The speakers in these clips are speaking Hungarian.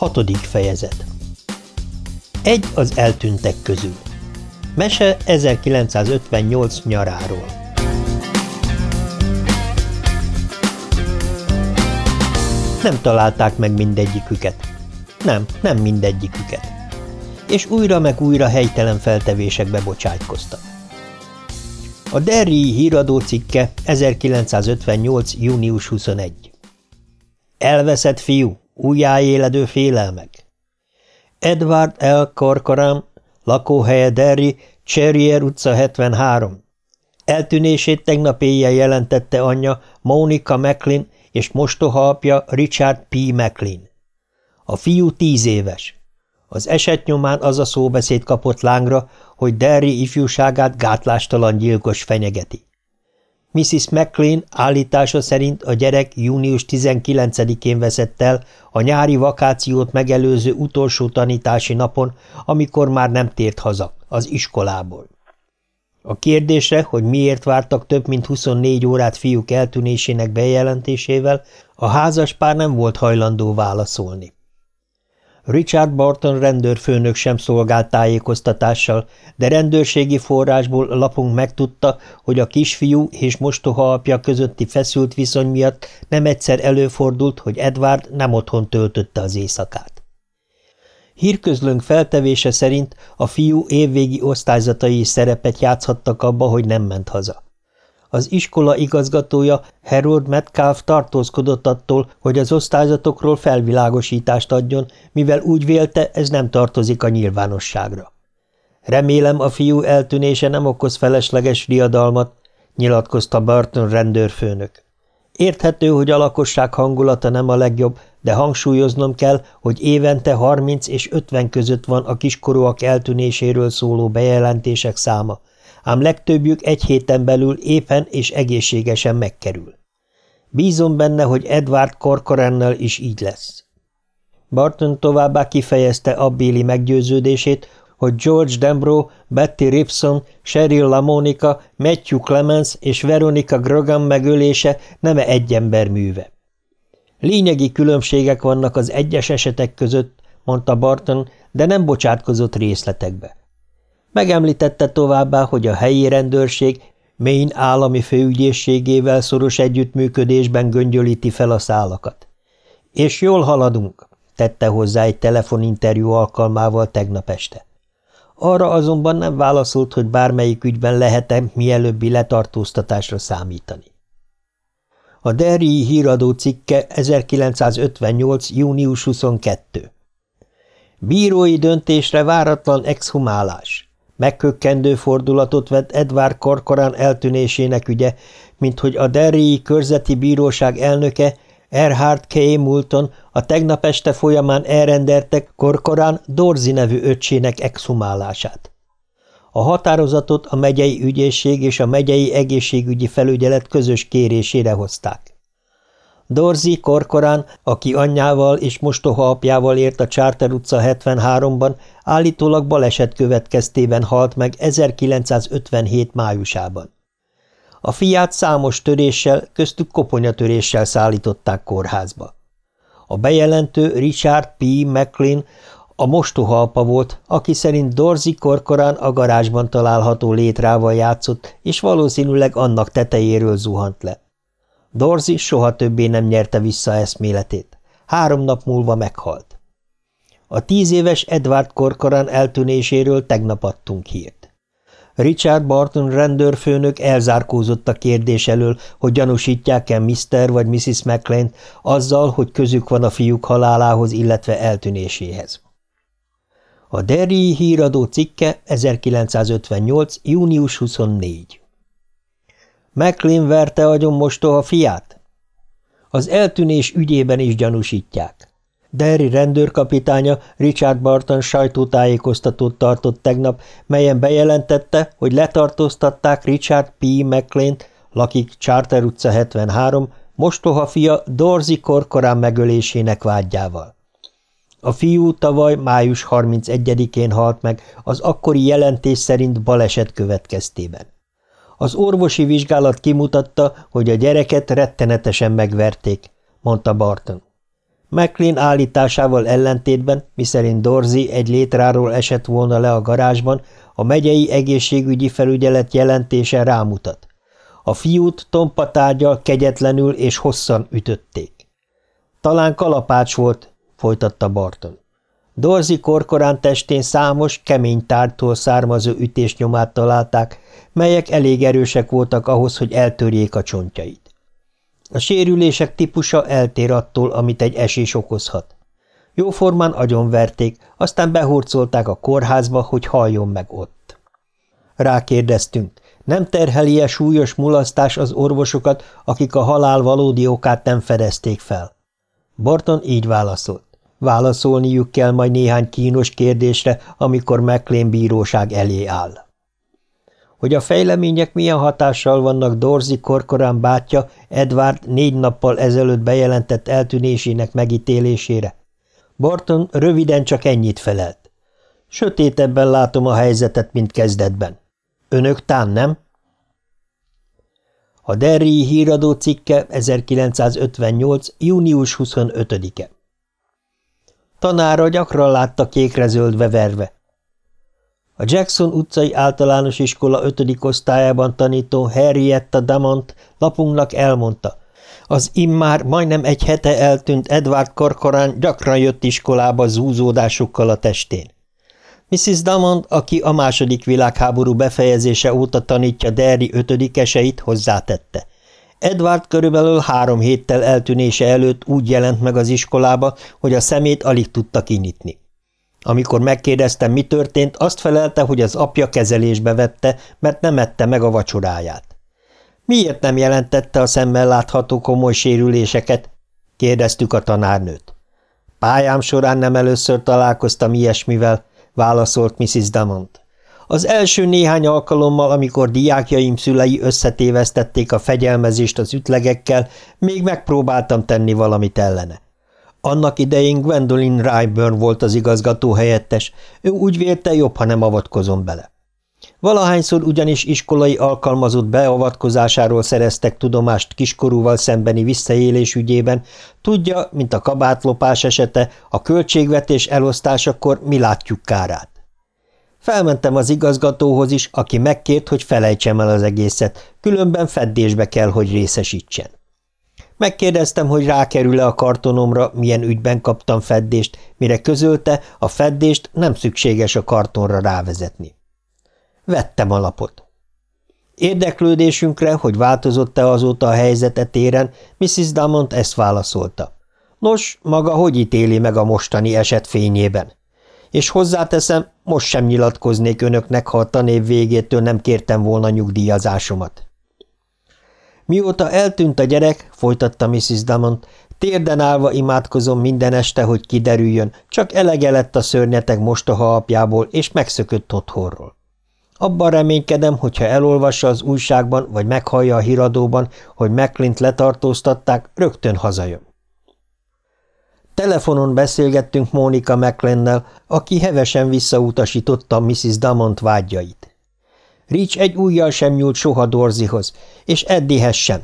Hatodik fejezet Egy az eltűntek közül Mese 1958 nyaráról Nem találták meg mindegyiküket. Nem, nem mindegyiküket. És újra meg újra helytelen feltevésekbe bocsájtkoztak. A Derry híradó cikke 1958. június 21. Elveszett fiú, újjáéledő félelmek. Edward L. Corcoran, lakóhelye Derry, Cherrier utca 73. Eltűnését tegnap éjjel jelentette anyja Monica McLean és mostoha apja Richard P. McLean. A fiú tíz éves. Az eset nyomán az a szóbeszéd kapott lángra, hogy Derry ifjúságát gátlástalan gyilkos fenyegeti. Mrs. McLean állítása szerint a gyerek június 19-én veszett el a nyári vakációt megelőző utolsó tanítási napon, amikor már nem tért haza, az iskolából. A kérdésre, hogy miért vártak több mint 24 órát fiúk eltűnésének bejelentésével, a házas pár nem volt hajlandó válaszolni. Richard Barton rendőrfőnök sem szolgált tájékoztatással, de rendőrségi forrásból lapunk megtudta, hogy a kisfiú és mostoha apja közötti feszült viszony miatt nem egyszer előfordult, hogy Edward nem otthon töltötte az éjszakát. Hírközlőnk feltevése szerint a fiú évvégi osztályzatai is szerepet játszhattak abba, hogy nem ment haza. Az iskola igazgatója Harold Metcalf tartózkodott attól, hogy az osztályzatokról felvilágosítást adjon, mivel úgy vélte, ez nem tartozik a nyilvánosságra. Remélem a fiú eltűnése nem okoz felesleges riadalmat, nyilatkozta Barton rendőrfőnök. Érthető, hogy a lakosság hangulata nem a legjobb, de hangsúlyoznom kell, hogy évente 30 és 50 között van a kiskorúak eltűnéséről szóló bejelentések száma, ám legtöbbjük egy héten belül éppen és egészségesen megkerül. Bízom benne, hogy Edward Corcorannel is így lesz. Barton továbbá kifejezte abbéli meggyőződését, hogy George Dembro, Betty Ripson, Cheryl LaMonica, Matthew Clemens és Veronica Grogan megölése nem -e egy ember műve. Lényegi különbségek vannak az egyes esetek között, mondta Barton, de nem bocsátkozott részletekbe. Megemlítette továbbá, hogy a helyi rendőrség Maine állami főügyészségével szoros együttműködésben göngyölíti fel a szálakat. És jól haladunk, tette hozzá egy telefoninterjú alkalmával tegnap este. Arra azonban nem válaszolt, hogy bármelyik ügyben lehet-e mielőbbi letartóztatásra számítani. A Derry híradó cikke 1958. június 22. Bírói döntésre váratlan exhumálás. Megkökkendő fordulatot vett Edward Corcoran eltűnésének ügye, mint hogy a Derryi körzeti bíróság elnöke Erhard K. Moulton a tegnap este folyamán elrendeltek Corcoran Dorzi nevű öccsének exhumálását. A határozatot a megyei ügyészség és a megyei egészségügyi felügyelet közös kérésére hozták. Dorzi Korkorán, aki anyjával és mostoha apjával ért a Charter utca 73-ban, állítólag baleset következtében halt meg 1957 májusában. A fiát számos töréssel, köztük koponyatöréssel szállították kórházba. A bejelentő Richard P. McLean a mostoha apa volt, aki szerint Dorzi Korkorán a garázsban található létrával játszott, és valószínűleg annak tetejéről zuhant le. Dorzi soha többé nem nyerte vissza eszméletét. Három nap múlva meghalt. A tíz éves Edward Corcoran eltűnéséről tegnap adtunk hírt. Richard Barton rendőrfőnök elzárkózott a kérdés elől, hogy gyanúsítják-e Mr. vagy Mrs. McLean azzal, hogy közük van a fiúk halálához, illetve eltűnéséhez. A Derry híradó cikke 1958. június 24. McLean verte agyon mostoha fiát? Az eltűnés ügyében is gyanúsítják. Derry rendőrkapitánya Richard Barton sajtótájékoztatót tartott tegnap, melyen bejelentette, hogy letartóztatták Richard P. McLean, lakik Charter utca 73, mostoha fia Dorzi korkorán megölésének vágyával. A fiú tavaly május 31-én halt meg, az akkori jelentés szerint baleset következtében. Az orvosi vizsgálat kimutatta, hogy a gyereket rettenetesen megverték, mondta Barton. McLean állításával ellentétben, miszerint Dorzi egy létráról esett volna le a garázsban, a megyei egészségügyi felügyelet jelentése rámutat. A fiút tompatárgyal kegyetlenül és hosszan ütötték. Talán kalapács volt, folytatta Barton. Dorzi korkorán testén számos, kemény tártól származó ütésnyomát találták, melyek elég erősek voltak ahhoz, hogy eltörjék a csontjait. A sérülések típusa eltér attól, amit egy esés okozhat. Jóformán agyonverték, aztán behurcolták a kórházba, hogy halljon meg ott. Rákérdeztünk, nem terheli-e súlyos mulasztás az orvosokat, akik a halál valódi okát nem fedezték fel? Barton így válaszolt. Válaszolniuk kell majd néhány kínos kérdésre, amikor McLean bíróság elé áll. Hogy a fejlemények milyen hatással vannak Dorzi korkorán bátyja Edward négy nappal ezelőtt bejelentett eltűnésének megítélésére? Barton röviden csak ennyit felelt. Sötétebben látom a helyzetet, mint kezdetben. Önök tán nem? A Derry híradó cikke 1958. június 25-e. Tanára gyakran látta kékre-zöldve verve. A Jackson utcai általános iskola ötödik osztályában tanító Henrietta Damont lapunknak elmondta, az immár majdnem egy hete eltűnt Edward Corcoran gyakran jött iskolába zúzódásukkal a testén. Mrs. Damont, aki a második világháború befejezése óta tanítja Derry ötödikeseit, hozzátette. Edward körülbelül három héttel eltűnése előtt úgy jelent meg az iskolába, hogy a szemét alig tudta kinyitni. Amikor megkérdeztem, mi történt, azt felelte, hogy az apja kezelésbe vette, mert nem ette meg a vacsoráját. Miért nem jelentette a szemmel látható komoly sérüléseket? kérdeztük a tanárnőt. Pályám során nem először találkoztam ilyesmivel, válaszolt Mrs. Damont. Az első néhány alkalommal, amikor diákjaim szülei összetévesztették a fegyelmezést az ütlegekkel, még megpróbáltam tenni valamit ellene. Annak idején Gwendolyn Ryburn volt az igazgató helyettes, ő úgy vélte, jobb, ha nem avatkozom bele. Valahányszor ugyanis iskolai alkalmazott beavatkozásáról szereztek tudomást kiskorúval szembeni visszaélés ügyében, tudja, mint a kabátlopás esete, a költségvetés elosztásakor mi látjuk kárát. Felmentem az igazgatóhoz is, aki megkért, hogy felejtsem el az egészet, különben feddésbe kell, hogy részesítsen. Megkérdeztem, hogy rákerül-e a kartonomra, milyen ügyben kaptam feddést, mire közölte, a feddést nem szükséges a kartonra rávezetni. Vettem a lapot. Érdeklődésünkre, hogy változott-e azóta a helyzete téren, Mrs. Damont ezt válaszolta. Nos, maga hogy ítéli meg a mostani eset fényében? És hozzáteszem, most sem nyilatkoznék önöknek, ha a tanév végétől nem kértem volna nyugdíjazásomat. Mióta eltűnt a gyerek, folytatta Mrs. Damont, térden állva imádkozom minden este, hogy kiderüljön, csak elege lett a szörnyetek mostoha apjából, és megszökött otthonról. Abban reménykedem, hogyha elolvassa az újságban, vagy meghallja a híradóban, hogy McLint letartóztatták, rögtön hazajön. Telefonon beszélgettünk Mónika McLennel, aki hevesen visszautasította Mrs. Damont vágyait. Rich egy újjal sem nyúlt soha Dorzihoz, és Eddihez sem.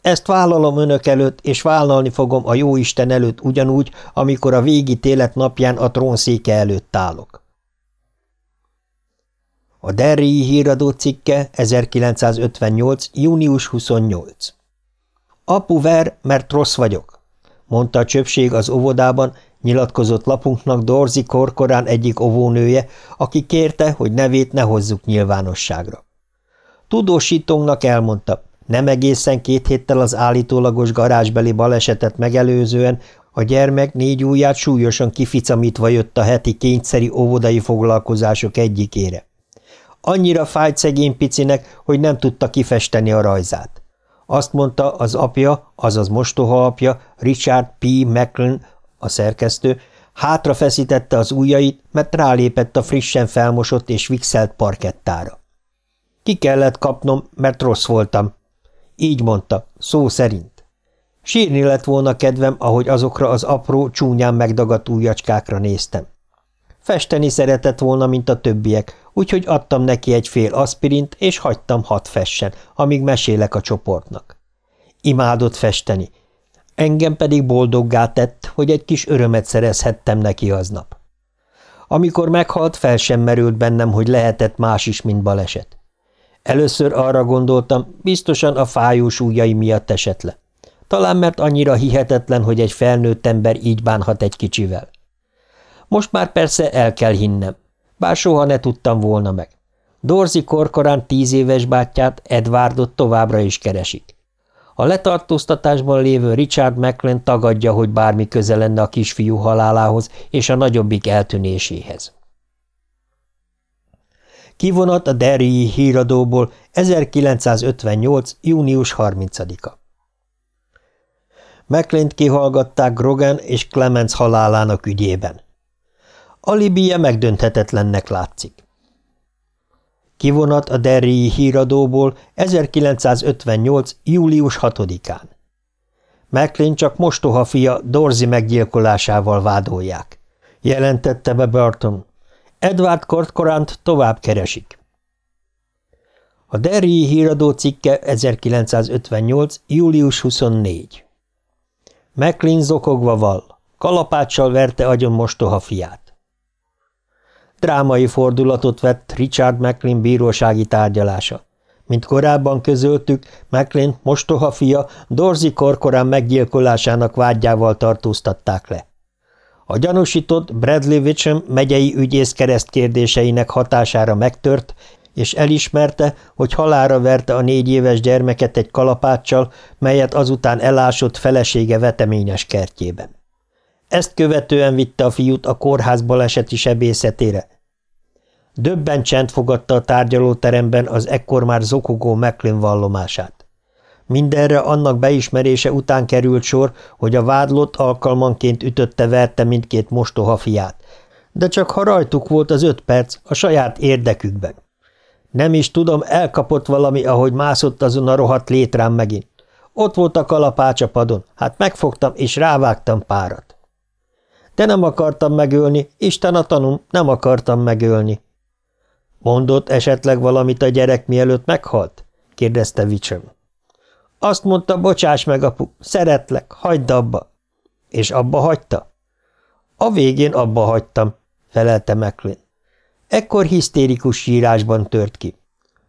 Ezt vállalom önök előtt, és vállalni fogom a jóisten előtt ugyanúgy, amikor a végi télet napján a trónszéke előtt állok. A Derry híradó cikke 1958. június 28. Apu ver, mert rossz vagyok mondta a csöpség az óvodában, nyilatkozott lapunknak Dorzi korkorán egyik óvónője, aki kérte, hogy nevét ne hozzuk nyilvánosságra. Tudósítónknak elmondta, nem egészen két héttel az állítólagos garázsbeli balesetet megelőzően a gyermek négy ujját súlyosan kificamítva jött a heti kényszeri óvodai foglalkozások egyikére. Annyira fájt szegény picinek, hogy nem tudta kifesteni a rajzát. Azt mondta az apja, azaz mostoha apja, Richard P. Macklin, a szerkesztő, hátra feszítette az ujjait, mert rálépett a frissen felmosott és vixelt parkettára. Ki kellett kapnom, mert rossz voltam. Így mondta, szó szerint. Sírni lett volna kedvem, ahogy azokra az apró, csúnyán megdagadt ujjacskákra néztem. Festeni szeretett volna, mint a többiek, úgyhogy adtam neki egy fél aspirint, és hagytam hat fessen, amíg mesélek a csoportnak. Imádott festeni. engem pedig boldoggá tett, hogy egy kis örömet szerezhettem neki aznap. Amikor meghalt, fel sem merült bennem, hogy lehetett más is, mint baleset. Először arra gondoltam, biztosan a fájós ujjai miatt esett le. Talán mert annyira hihetetlen, hogy egy felnőtt ember így bánhat egy kicsivel. Most már persze el kell hinnem, bár soha ne tudtam volna meg. Dorzi korkorán tíz éves bátyját, Edwardot továbbra is keresik. A letartóztatásban lévő Richard Macklin tagadja, hogy bármi köze lenne a kisfiú halálához és a nagyobbik eltűnéséhez. Kivonat a Derryi híradóból 1958. június 30-a. McLean-t kihallgatták Grogan és Clemens halálának ügyében. Alibije megdönthetetlennek látszik. Kivonat a Derryi híradóból 1958. július 6-án. McLean csak mostoha fia Dorzi meggyilkolásával vádolják. Jelentette be Burton. Edward Kortkorant tovább keresik. A Derryi híradó cikke 1958. július 24. McLean zokogva vall. Kalapáccsal verte agyon mostoha fiát. Drámai fordulatot vett Richard McLean bírósági tárgyalása. Mint korábban közöltük, McLean mostoha fia Dorzi korkorán meggyilkolásának vágyával tartóztatták le. A gyanúsított Bradley Witcham megyei ügyész keresztkérdéseinek hatására megtört, és elismerte, hogy halára verte a négy éves gyermeket egy kalapáccsal, melyet azután elásott felesége veteményes kertjében. Ezt követően vitte a fiút a kórház baleseti sebészetére. Döbben csend fogadta a tárgyalóteremben az ekkor már zokogó McLean vallomását. Mindenre annak beismerése után került sor, hogy a vádlott alkalmanként ütötte-verte mindkét mostoha fiát, de csak ha rajtuk volt az öt perc, a saját érdekükben. Nem is tudom, elkapott valami, ahogy mászott azon a rohadt létrám megint. Ott volt a kalapács hát megfogtam és rávágtam párat. De nem akartam megölni, Isten a tanum, nem akartam megölni. Mondott esetleg valamit a gyerek, mielőtt meghalt? kérdezte Vicsöm. Azt mondta, bocsáss meg, apu, szeretlek, hagyd abba. És abba hagyta? A végén abba hagytam, felelte McLean. Ekkor hisztérikus sírásban tört ki.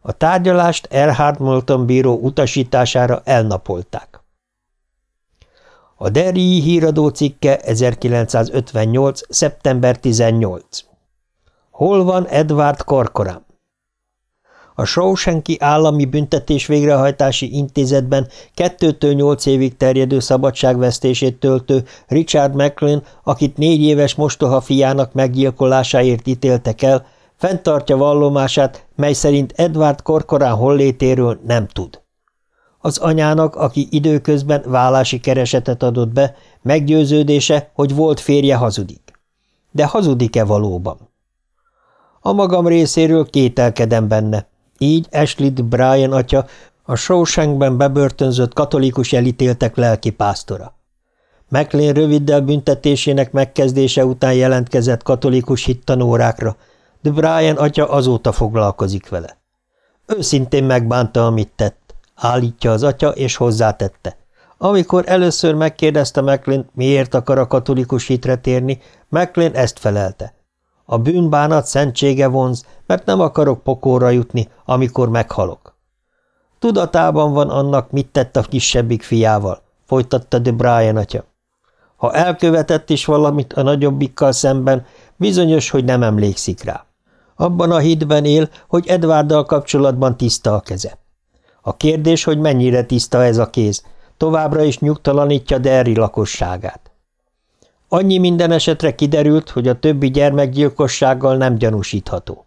A tárgyalást Erhard Molton bíró utasítására elnapolták. A Derry híradó cikke 1958. szeptember 18. Hol van Edward Corcoran? A Shawshanki állami büntetés végrehajtási intézetben kettőtől nyolc évig terjedő szabadságvesztését töltő Richard McLean, akit négy éves mostoha fiának meggyilkolásáért ítéltek el, fenntartja vallomását, mely szerint Edward Corcoran hollétéről nem tud. Az anyának, aki időközben vállási keresetet adott be, meggyőződése, hogy volt férje hazudik. De hazudik-e valóban? A magam részéről kételkedem benne. Így Ashley Brian atya, a Shawshankben bebörtönzött katolikus elítéltek lelki pásztora. McLean röviddel büntetésének megkezdése után jelentkezett katolikus hittanórákra, de Brian atya azóta foglalkozik vele. Őszintén megbánta, amit tett, állítja az atya, és hozzátette. Amikor először megkérdezte McLean, miért akar a katolikus hitre térni, McLean ezt felelte. A bűnbánat szentsége vonz, mert nem akarok pokorra jutni, amikor meghalok. Tudatában van annak, mit tett a kisebbik fiával, folytatta de Brian atya. Ha elkövetett is valamit a nagyobbikkal szemben, bizonyos, hogy nem emlékszik rá. Abban a hitben él, hogy Edvárdal kapcsolatban tiszta a keze. A kérdés, hogy mennyire tiszta ez a kéz, továbbra is nyugtalanítja Derry lakosságát. Annyi minden esetre kiderült, hogy a többi gyermekgyilkossággal nem gyanúsítható.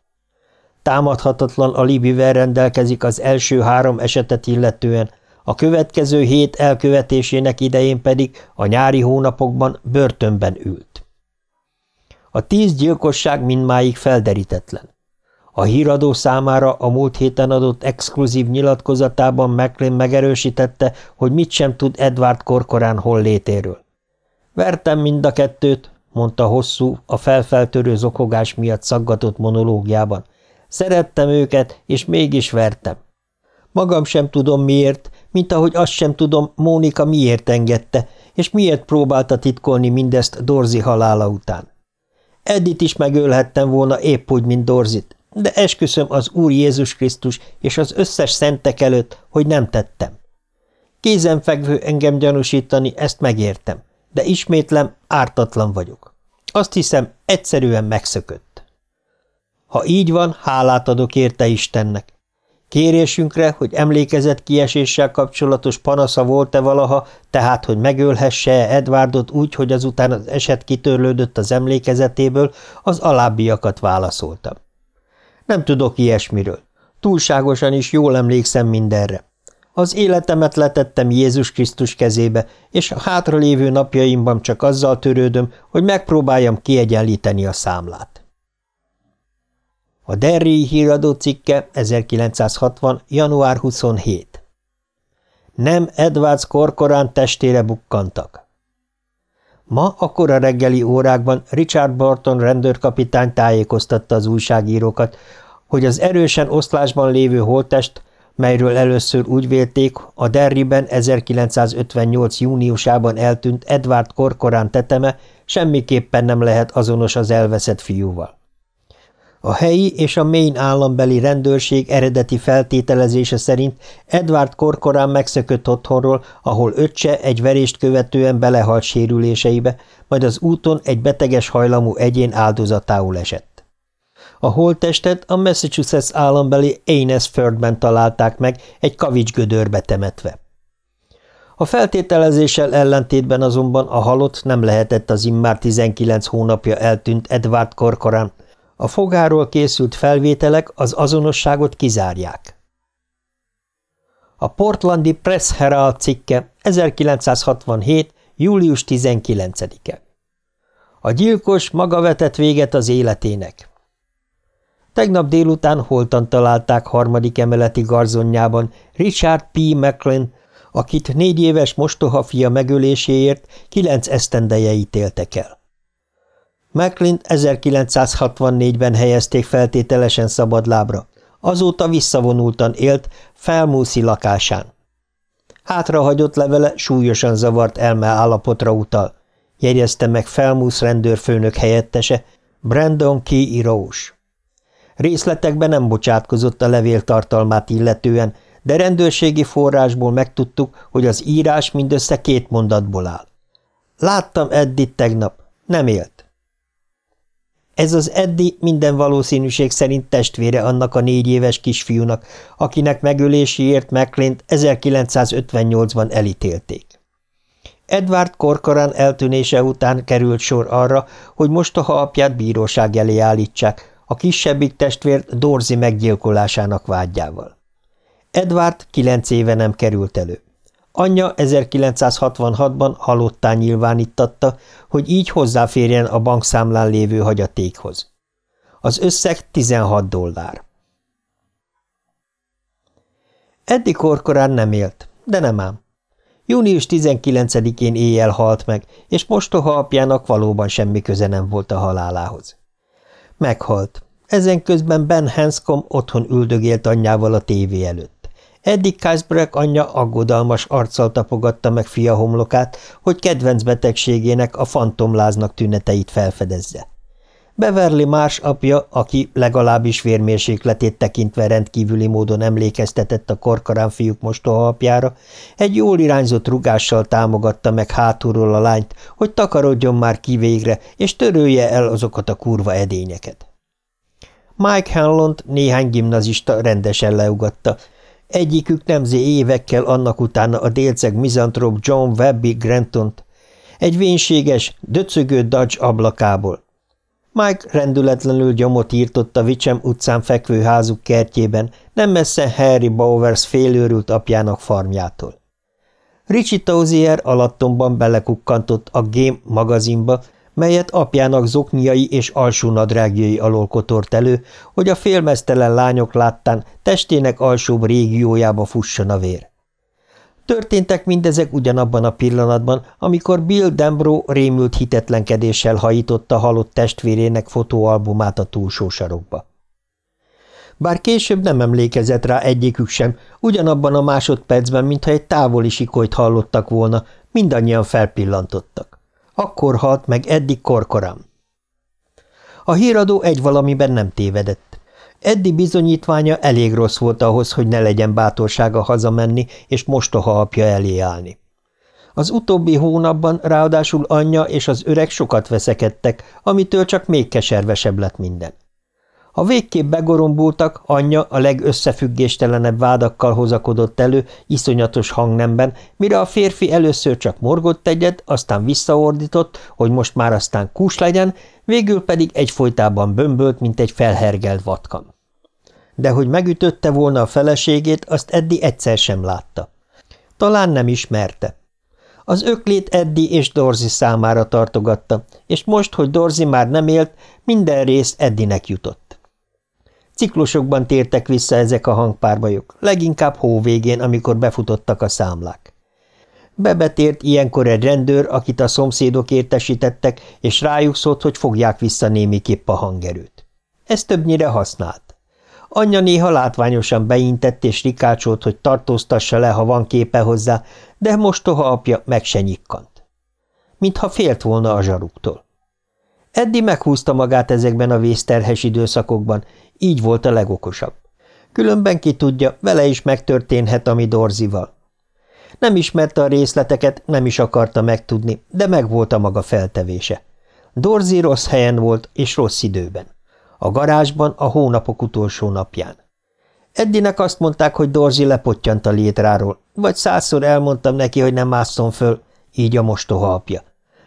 Támadhatatlan alibivel rendelkezik az első három esetet illetően, a következő hét elkövetésének idején pedig a nyári hónapokban börtönben ült. A tíz gyilkosság mindmáig felderítetlen. A híradó számára a múlt héten adott exkluzív nyilatkozatában McLean megerősítette, hogy mit sem tud Edward Korkorán hollétéről. Vertem mind a kettőt, mondta hosszú, a felfeltörő zokogás miatt szaggatott monológiában. Szerettem őket, és mégis vertem. Magam sem tudom miért, mint ahogy azt sem tudom, Mónika miért engedte, és miért próbálta titkolni mindezt Dorzi halála után. Eddit is megölhettem volna épp úgy, mint Dorzit, de esküszöm az Úr Jézus Krisztus és az összes szentek előtt, hogy nem tettem. Kézenfekvő engem gyanúsítani, ezt megértem, de ismétlem, ártatlan vagyok. Azt hiszem, egyszerűen megszökött. Ha így van, hálát adok érte Istennek. Kérésünkre, hogy emlékezett kieséssel kapcsolatos panasza volt-e valaha, tehát, hogy megölhesse-e Edwardot úgy, hogy azután az eset kitörlődött az emlékezetéből, az alábbiakat válaszoltam. Nem tudok ilyesmiről. Túlságosan is jól emlékszem mindenre. Az életemet letettem Jézus Krisztus kezébe, és a hátralévő napjaimban csak azzal törődöm, hogy megpróbáljam kiegyenlíteni a számlát. A Derry híradó cikke 1960. január 27. Nem Edwards korkorán testére bukkantak. Ma a kora reggeli órákban Richard Barton rendőrkapitány tájékoztatta az újságírókat, hogy az erősen oszlásban lévő holttest melyről először úgy vélték, a Derriben 1958. júniusában eltűnt Edward Korkorán teteme semmiképpen nem lehet azonos az elveszett fiúval. A helyi és a Maine állambeli rendőrség eredeti feltételezése szerint Edward Korkorán megszökött otthonról, ahol öccse egy verést követően belehalt sérüléseibe, majd az úton egy beteges hajlamú egyén áldozatául esett. A holttestet a Massachusetts állambeli Ainesfordben találták meg, egy kavicsgödörbe temetve. A feltételezéssel ellentétben azonban a halott nem lehetett az immár 19 hónapja eltűnt Edward Corcoran. A fogáról készült felvételek az azonosságot kizárják. A portlandi Press Herald cikke 1967. július 19-e. A gyilkos maga vetett véget az életének. Tegnap délután holtan találták harmadik emeleti garzonjában Richard P. McLean, akit négy éves mostoha fia megöléséért kilenc esztendeje ítéltek el. McLean 1964-ben helyezték feltételesen szabadlábra, azóta visszavonultan élt felmúszi lakásán. Hátrahagyott levele súlyosan zavart elme állapotra utal, jegyezte meg felmúsz rendőrfőnök helyettese Brandon K. Irós. Részletekben nem bocsátkozott a levél tartalmát illetően, de rendőrségi forrásból megtudtuk, hogy az írás mindössze két mondatból áll. Láttam Eddit tegnap, nem élt. Ez az Eddi minden valószínűség szerint testvére annak a négy éves kisfiúnak, akinek megöléséért McLean 1958-ban elítélték. Edward Korkoran eltűnése után került sor arra, hogy mostoha apját bíróság elé állítsák, a kisebbik testvér Dorzi meggyilkolásának vágyával. Edward kilenc éve nem került elő. Anyja 1966-ban halottán nyilvánítatta, hogy így hozzáférjen a bankszámlán lévő hagyatékhoz. Az összeg 16 dollár. Eddi korkorán nem élt, de nem ám. Június 19-én éjjel halt meg, és mostoha apjának valóban semmi köze nem volt a halálához. Meghalt. Ezen közben Ben Hanscom otthon üldögélt anyjával a tévé előtt. Eddie Kaisbrek anyja aggodalmas arccal tapogatta meg fia homlokát, hogy kedvenc betegségének, a fantomláznak tüneteit felfedezze. Beverly más apja, aki legalábbis vérmérsékletét tekintve rendkívüli módon emlékeztetett a korkarán fiúk mostoha apjára, egy jól irányzott rugással támogatta meg hátulról a lányt, hogy takarodjon már ki végre, és törölje el azokat a kurva edényeket. Mike Hanlont néhány gimnazista rendesen leugatta, egyikük nemzi évekkel annak utána a délceg mizantrop John Webby Grantont, egy vénséges, döcögő Dodge ablakából. Mike rendületlenül gyomot írtott a Vicsem utcán fekvő házuk kertjében, nem messze Harry Bowers félőrült apjának farmjától. Richie Tozier alattomban belekukkantott a Game magazinba, melyet apjának zokniai és alsó nadrágjai alól kotort elő, hogy a félmeztelen lányok láttán testének alsóbb régiójába fusson a vér. Történtek mindezek ugyanabban a pillanatban, amikor Bill Dembro rémült hitetlenkedéssel hajította halott testvérének fotóalbumát a túlsó sarokba. Bár később nem emlékezett rá egyikük sem, ugyanabban a másodpercben, mintha egy távoli sikolyt hallottak volna, Mindannyian felpillantottak. Akkor halt meg eddig korkorám. A híradó egy valamiben nem tévedett. Eddi bizonyítványa elég rossz volt ahhoz, hogy ne legyen bátorsága hazamenni és mostoha apja elé állni. Az utóbbi hónapban ráadásul anyja és az öreg sokat veszekedtek, amitől csak még keservesebb lett minden. Ha végképp begorombultak, anyja a legösszefüggéstelenebb vádakkal hozakodott elő, iszonyatos hangnemben, mire a férfi először csak morgott egyet, aztán visszaordított, hogy most már aztán kús legyen, végül pedig egyfolytában bömbölt, mint egy felhergelt vatkan. De hogy megütötte volna a feleségét, azt Eddi egyszer sem látta. Talán nem ismerte. Az öklét Eddi és Dorzi számára tartogatta, és most, hogy Dorzi már nem élt, minden rész Eddinek jutott. Ciklusokban tértek vissza ezek a hangpárbajok, leginkább hó végén, amikor befutottak a számlák. Bebetért ilyenkor egy rendőr, akit a szomszédok értesítettek, és rájuk szólt, hogy fogják vissza némiképp a hangerőt. Ez többnyire használt. Anyja néha látványosan beintett és rikácsolt, hogy tartóztassa le, ha van képe hozzá, de mostoha apja meg se nyikkant. Mintha félt volna a zsaruktól. Eddi meghúzta magát ezekben a vészterhes időszakokban, így volt a legokosabb. Különben ki tudja, vele is megtörténhet, ami Dorzival. Nem ismerte a részleteket, nem is akarta megtudni, de megvolt a maga feltevése. Dorzi rossz helyen volt, és rossz időben. A garázsban a hónapok utolsó napján. Eddinek azt mondták, hogy Dorzi lepottyant a létráról, vagy százszor elmondtam neki, hogy nem másszon föl, így a mostoha apja.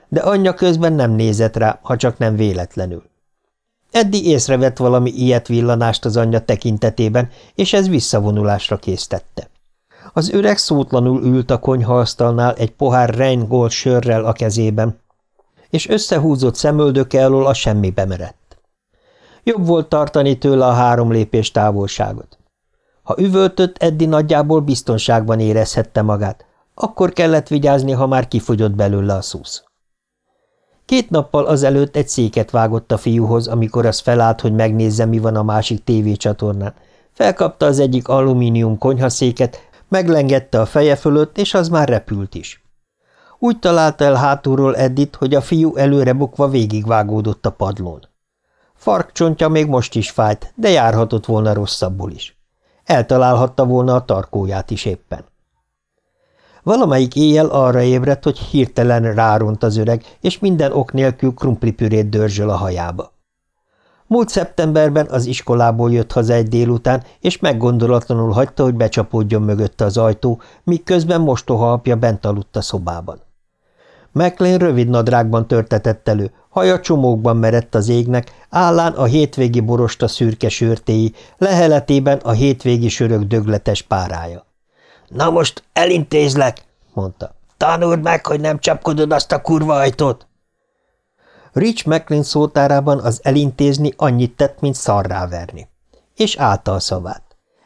De anyja közben nem nézett rá, ha csak nem véletlenül. Eddi észrevett valami ilyet villanást az anyja tekintetében, és ez visszavonulásra késztette. Az öreg szótlanul ült a konyhaasztalnál egy pohár Rheingold sörrel a kezében, és összehúzott szemöldöke alól a semmibe merett. Jobb volt tartani tőle a három lépés távolságot. Ha üvöltött, Eddi nagyjából biztonságban érezhette magát, akkor kellett vigyázni, ha már kifogyott belőle a szusz. Két nappal azelőtt egy széket vágott a fiúhoz, amikor az felállt, hogy megnézze, mi van a másik tévécsatornán. Felkapta az egyik alumínium konyhaszéket, meglengette a feje fölött, és az már repült is. Úgy találta el hátulról Eddit, hogy a fiú előre bukva végigvágódott a padlón. Farkcsontja még most is fájt, de járhatott volna rosszabbul is. Eltalálhatta volna a tarkóját is éppen. Valamelyik éjjel arra ébredt, hogy hirtelen ráront az öreg, és minden ok nélkül krumplipürét dörzsöl a hajába. Múlt szeptemberben az iskolából jött haza egy délután, és meggondolatlanul hagyta, hogy becsapódjon mögötte az ajtó, míg közben mostoha apja bent aludt a szobában. McLean rövid nadrágban törtetett elő, haja csomókban merett az égnek, állán a hétvégi borosta szürke sörtéi, leheletében a hétvégi sörök dögletes párája. Na most elintézlek, mondta. Tanuld meg, hogy nem csapkodod azt a kurva ajtót. Rich McLean szótárában az elintézni annyit tett, mint szarrá verni. És állta a szavát.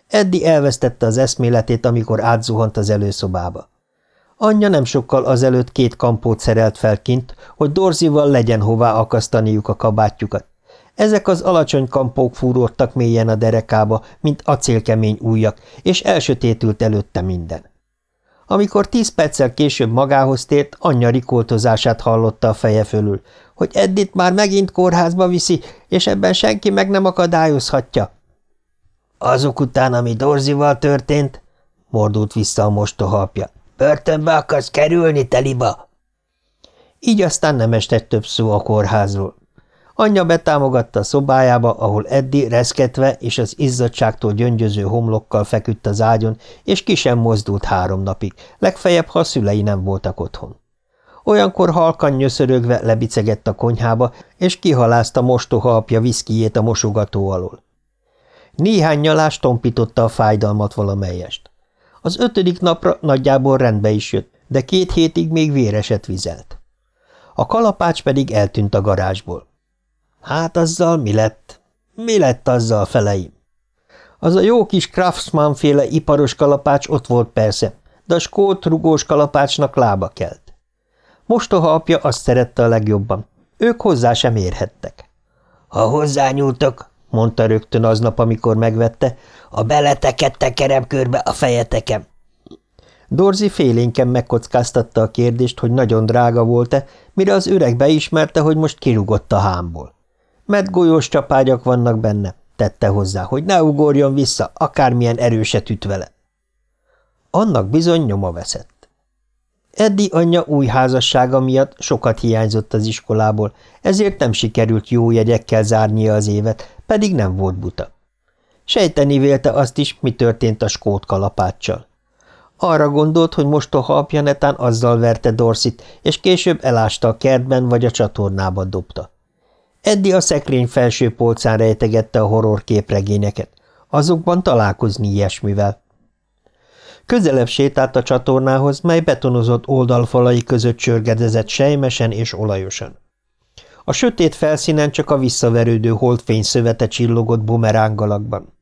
Eddi elvesztette az eszméletét, amikor átzuhant az előszobába. Anyja nem sokkal azelőtt két kampót szerelt fel kint, hogy Dorzival legyen hová akasztaniuk a kabátjukat, ezek az alacsony kampók fúródtak mélyen a derekába, mint acélkemény ujjak, és elsötétült előtte minden. Amikor tíz perccel később magához tért, anyja rikoltozását hallotta a feje fölül, hogy Eddit már megint kórházba viszi, és ebben senki meg nem akadályozhatja. Azok után, ami Dorzival történt, mordult vissza a mostohapja. Börtönbe akarsz kerülni, teliba? Így aztán nem estett több szó a kórházról. Anyja betámogatta a szobájába, ahol Eddi reszketve és az izzadságtól gyöngyöző homlokkal feküdt az ágyon, és ki sem mozdult három napig, legfeljebb, ha a szülei nem voltak otthon. Olyankor halkan nyöszörögve lebicegett a konyhába, és kihalázta mostoha apja viszkijét a mosogató alól. Néhány nyalás tompította a fájdalmat valamelyest. Az ötödik napra nagyjából rendbe is jött, de két hétig még véreset vizelt. A kalapács pedig eltűnt a garázsból. Hát azzal mi lett? Mi lett azzal, feleim? Az a jó kis Craftsman féle iparos kalapács ott volt persze, de a skót rugós kalapácsnak lába kelt. Mostoha apja azt szerette a legjobban. Ők hozzá sem érhettek. Ha hozzányúltok, mondta rögtön aznap, amikor megvette, a beleteket tekerem körbe a fejetekem. Dorzi félénken megkockáztatta a kérdést, hogy nagyon drága volt-e, mire az öreg beismerte, hogy most kirugott a hámból. Mert golyós csapágyak vannak benne, tette hozzá, hogy ne ugorjon vissza, akármilyen erőset üt vele. Annak bizony nyoma veszett. Eddi anyja új házassága miatt sokat hiányzott az iskolából, ezért nem sikerült jó jegyekkel zárnia az évet, pedig nem volt buta. Sejteni vélte azt is, mi történt a skót kalapáccsal. Arra gondolt, hogy mostoha apja netán azzal verte Dorsit, és később elásta a kertben vagy a csatornába dobta. Eddi a szekrény felső polcán rejtegette a horror képregényeket. Azokban találkozni ilyesmivel. Közelebb sétált a csatornához, mely betonozott oldalfalai között csörgedezett sejmesen és olajosan. A sötét felszínen csak a visszaverődő holdfény szövete csillogott bumerángalakban.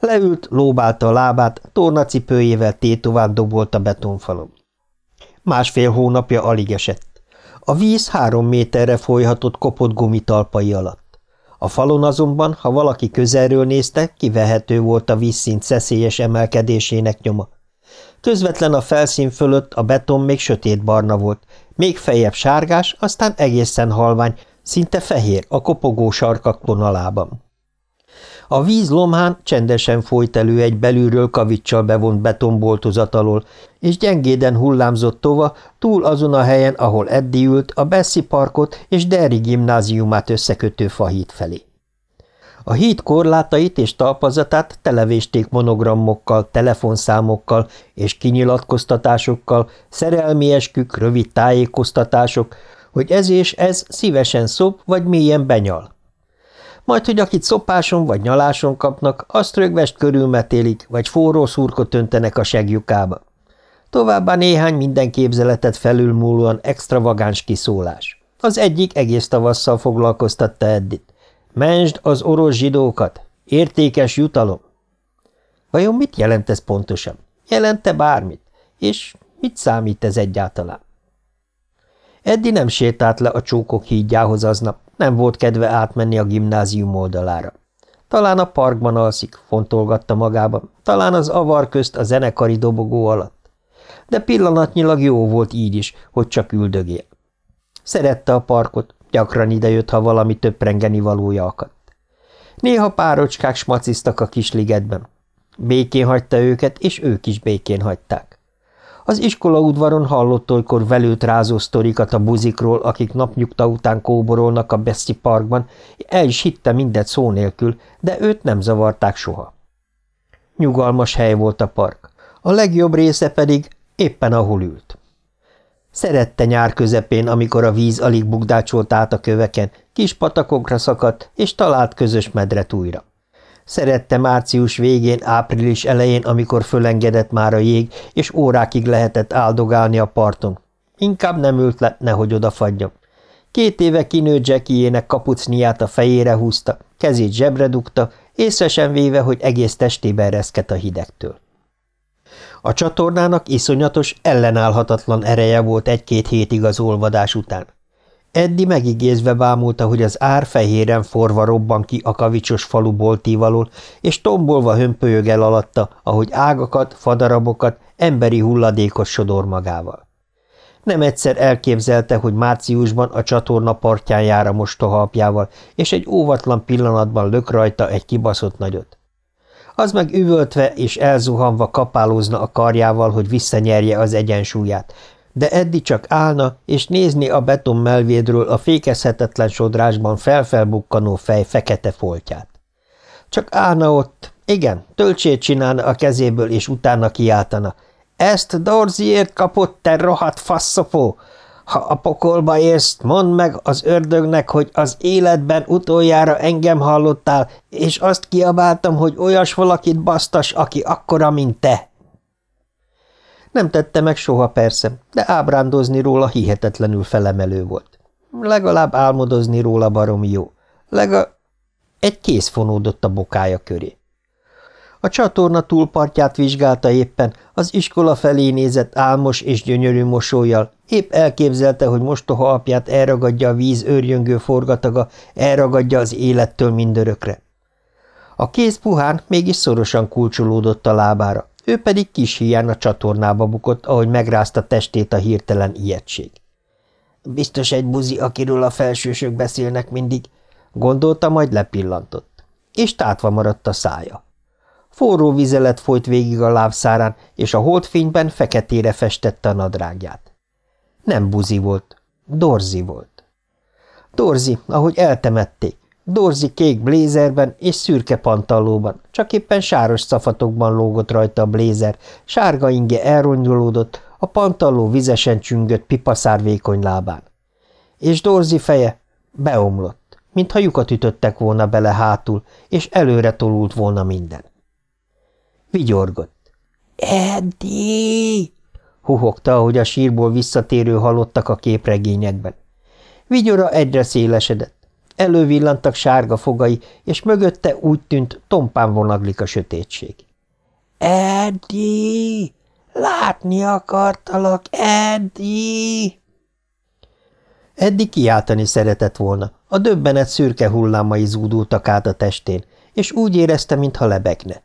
Leült, lóbálta a lábát, tornacipőjével tétován dobolt a betonfalon. Másfél hónapja alig esett. A víz három méterre folyhatott kopott gumitalpai alatt. A falon azonban, ha valaki közelről nézte, kivehető volt a vízszint szeszélyes emelkedésének nyoma. Közvetlen a felszín fölött a beton még sötét barna volt, még fejebb sárgás, aztán egészen halvány, szinte fehér a kopogó sarkak vonalában. A víz lomhán csendesen folyt elő egy belülről kavicsal bevont betonboltozat alól, és gyengéden hullámzott tova túl azon a helyen, ahol Eddi ült, a Bessi parkot és Derry gimnáziumát összekötő fahíd felé. A híd korlátait és talpazatát televésték monogramokkal, telefonszámokkal és kinyilatkoztatásokkal, szerelmi eskük, rövid tájékoztatások, hogy ez és ez szívesen szop vagy mélyen benyal. Majd, hogy akit szopáson vagy nyaláson kapnak, azt rögvest körülmetélik, vagy forró szurkot öntenek a segjukába. Továbbá néhány minden képzeletet felülmúlóan extravagáns kiszólás. Az egyik egész tavasszal foglalkoztatta Eddit. Mensd az orosz zsidókat! Értékes jutalom! Vajon mit jelent ez pontosan? Jelente bármit? És mit számít ez egyáltalán? Eddi nem sétált le a csókok hídjához aznap, nem volt kedve átmenni a gimnázium oldalára. Talán a parkban alszik, fontolgatta magában, talán az avar közt a zenekari dobogó alatt. De pillanatnyilag jó volt így is, hogy csak üldögél. Szerette a parkot, gyakran idejött, ha valami töprengeni valója akadt. Néha párocskák smaciztak a kis ligetben. Békén hagyta őket, és ők is békén hagyták. Az iskola udvaron hallott olykor velőt rázó sztorikat a buzikról, akik napnyugta után kóborolnak a Bessi parkban, el is hitte mindet szó nélkül, de őt nem zavarták soha. Nyugalmas hely volt a park, a legjobb része pedig éppen ahol ült. Szerette nyár közepén, amikor a víz alig bugdácsolt át a köveken, kis patakokra szakadt, és talált közös medret újra. Szerette március végén, április elején, amikor fölengedett már a jég, és órákig lehetett áldogálni a parton. Inkább nem ült le, nehogy odafagyjon. Két éve kinőtt Jackiének kapucniát a fejére húzta, kezét zsebre dugta, észre sem véve, hogy egész testében reszket a hidegtől. A csatornának iszonyatos, ellenállhatatlan ereje volt egy-két hétig az olvadás után. Eddi megigézve bámulta, hogy az ár fehéren forva robban ki a kavicsos falu boltívalól, és tombolva hömpölyög el alatta, ahogy ágakat, fadarabokat, emberi hulladékos sodor magával. Nem egyszer elképzelte, hogy márciusban a csatorna partján jár a mostoha apjával, és egy óvatlan pillanatban lök rajta egy kibaszott nagyot. Az meg üvöltve és elzuhanva kapálózna a karjával, hogy visszanyerje az egyensúlyát, de Eddi csak állna, és nézni a beton melvédről a fékezhetetlen sodrásban felfelbukkanó fej fekete foltját. Csak állna ott, igen, töltsét csinálna a kezéből, és utána kiáltana. Ezt Dorziért kapott, te rohadt faszopó! Ha a pokolba érsz, mondd meg az ördögnek, hogy az életben utoljára engem hallottál, és azt kiabáltam, hogy olyas valakit basztas, aki akkora, mint te. Nem tette meg soha persze, de ábrándozni róla hihetetlenül felemelő volt. Legalább álmodozni róla baromi jó. Lega... Egy kéz fonódott a bokája köré. A csatorna túlpartját vizsgálta éppen, az iskola felé nézett álmos és gyönyörű mosolyjal, épp elképzelte, hogy mostoha apját elragadja a víz őrjöngő forgataga, elragadja az élettől mindörökre. A kéz puhán mégis szorosan kulcsolódott a lábára, ő pedig kis hián a csatornába bukott, ahogy megrázta testét a hirtelen ijegység. Biztos egy buzi, akiről a felsősök beszélnek mindig, gondolta, majd lepillantott. És tátva maradt a szája. Forró vizelet folyt végig a lábszárán, és a holdfényben feketére festette a nadrágját. Nem buzi volt, Dorzi volt. Dorzi, ahogy eltemették, Dorzi kék blézerben és szürke pantallóban, csak éppen sáros szafatokban lógott rajta a blézer, sárga inge elrongyolódott, a pantalló vizesen csüngött pipaszár vékony lábán. És Dorzi feje beomlott, mintha lyukat ütöttek volna bele hátul, és előre tolult volna minden. Vigyorgott. – Eddi! – huhogta, ahogy a sírból visszatérő halottak a képregényekben. Vigyora egyre szélesedett. Elővillantak sárga fogai, és mögötte úgy tűnt, tompán vonaglik a sötétség. – Eddi! Látni akartalak, Eddi! Eddi kiáltani szeretett volna. A döbbenet szürke hullámai zúdultak át a testén, és úgy érezte, mintha lebegne.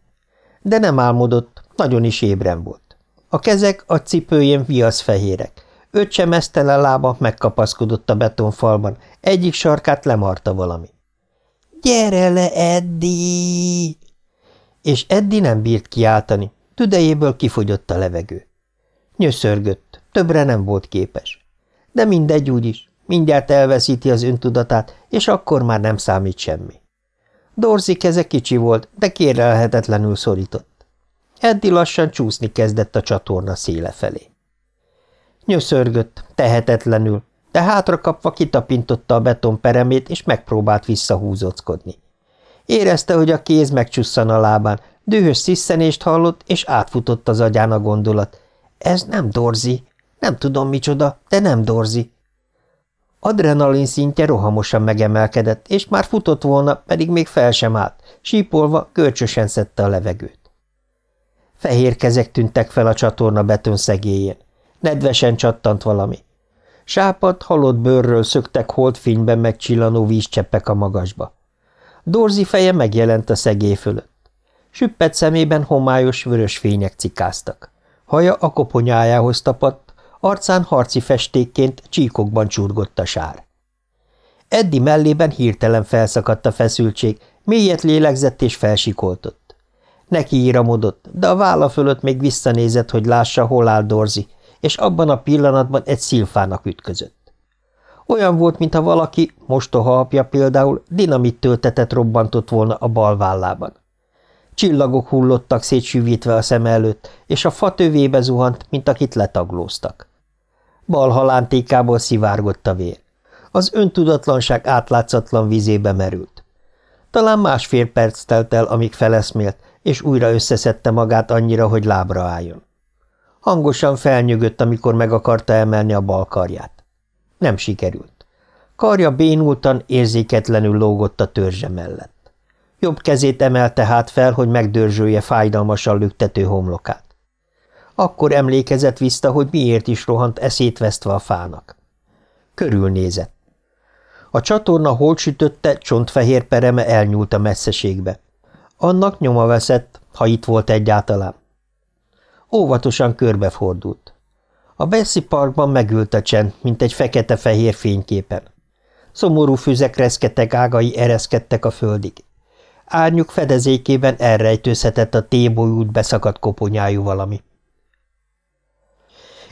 De nem álmodott, nagyon is ébren volt. A kezek a cipőjén viasz fehérek. Öt semesztelen lába megkapaszkodott a betonfalban, egyik sarkát lemarta valami. – Gyere le, Eddi! És Eddi nem bírt kiáltani, tüdejéből kifogyott a levegő. Nyöszörgött, többre nem volt képes. De mindegy úgyis, mindjárt elveszíti az öntudatát, és akkor már nem számít semmi. Dorzi keze kicsi volt, de kérelhetetlenül szorított. Eddi lassan csúszni kezdett a csatorna széle felé. Nyöszörgött, tehetetlenül, de hátrakapva kitapintotta a beton peremét, és megpróbált visszahúzockodni. Érezte, hogy a kéz megcsusszan a lábán, dühös sziszenést hallott, és átfutott az agyán a gondolat. Ez nem Dorzi. Nem tudom micsoda, de nem Dorzi. Adrenalin szintje rohamosan megemelkedett, és már futott volna, pedig még fel sem állt, sípolva, görcsösen szedte a levegőt. Fehér kezek tűntek fel a csatorna beton szegélyén. Nedvesen csattant valami. Sápat, halott bőrről szöktek holdfényben megcsillanó vízcseppek a magasba. Dorzi feje megjelent a szegély fölött. Süppet szemében homályos vörös fények cikáztak. Haja a koponyájához tapadt, arcán harci festékként csíkokban csurgott a sár. Eddi mellében hirtelen felszakadt a feszültség, mélyet lélegzett és felsikoltott. Neki íramodott, de a válla fölött még visszanézett, hogy lássa, hol áll Dorzi, és abban a pillanatban egy szilfának ütközött. Olyan volt, mintha valaki, mostoha apja például, dinamit töltetet robbantott volna a bal vállában. Csillagok hullottak szétsüvítve a szem előtt, és a fa tövébe zuhant, mint akit letaglóztak. Bal halántékából szivárgott a vér. Az öntudatlanság átlátszatlan vizébe merült. Talán másfél perc telt el, amíg feleszmélt, és újra összeszedte magát annyira, hogy lábra álljon. Hangosan felnyögött, amikor meg akarta emelni a bal karját. Nem sikerült. Karja bénultan, érzéketlenül lógott a törzse mellett. Jobb kezét emelte hát fel, hogy megdörzsölje fájdalmasan lüktető homlokát. Akkor emlékezett vissza, hogy miért is rohant eszét vesztve a fának. Körülnézett. A csatorna holtsütötte, csontfehér pereme elnyúlt a messzeségbe. Annak nyoma veszett, ha itt volt egyáltalán. Óvatosan körbefordult. A Bessie Parkban megült a csend, mint egy fekete-fehér fényképen. Szomorú füzek reszketek ágai ereszkedtek a földig. Árnyuk fedezékében elrejtőzhetett a tébolyút beszakadt koponyájú valami.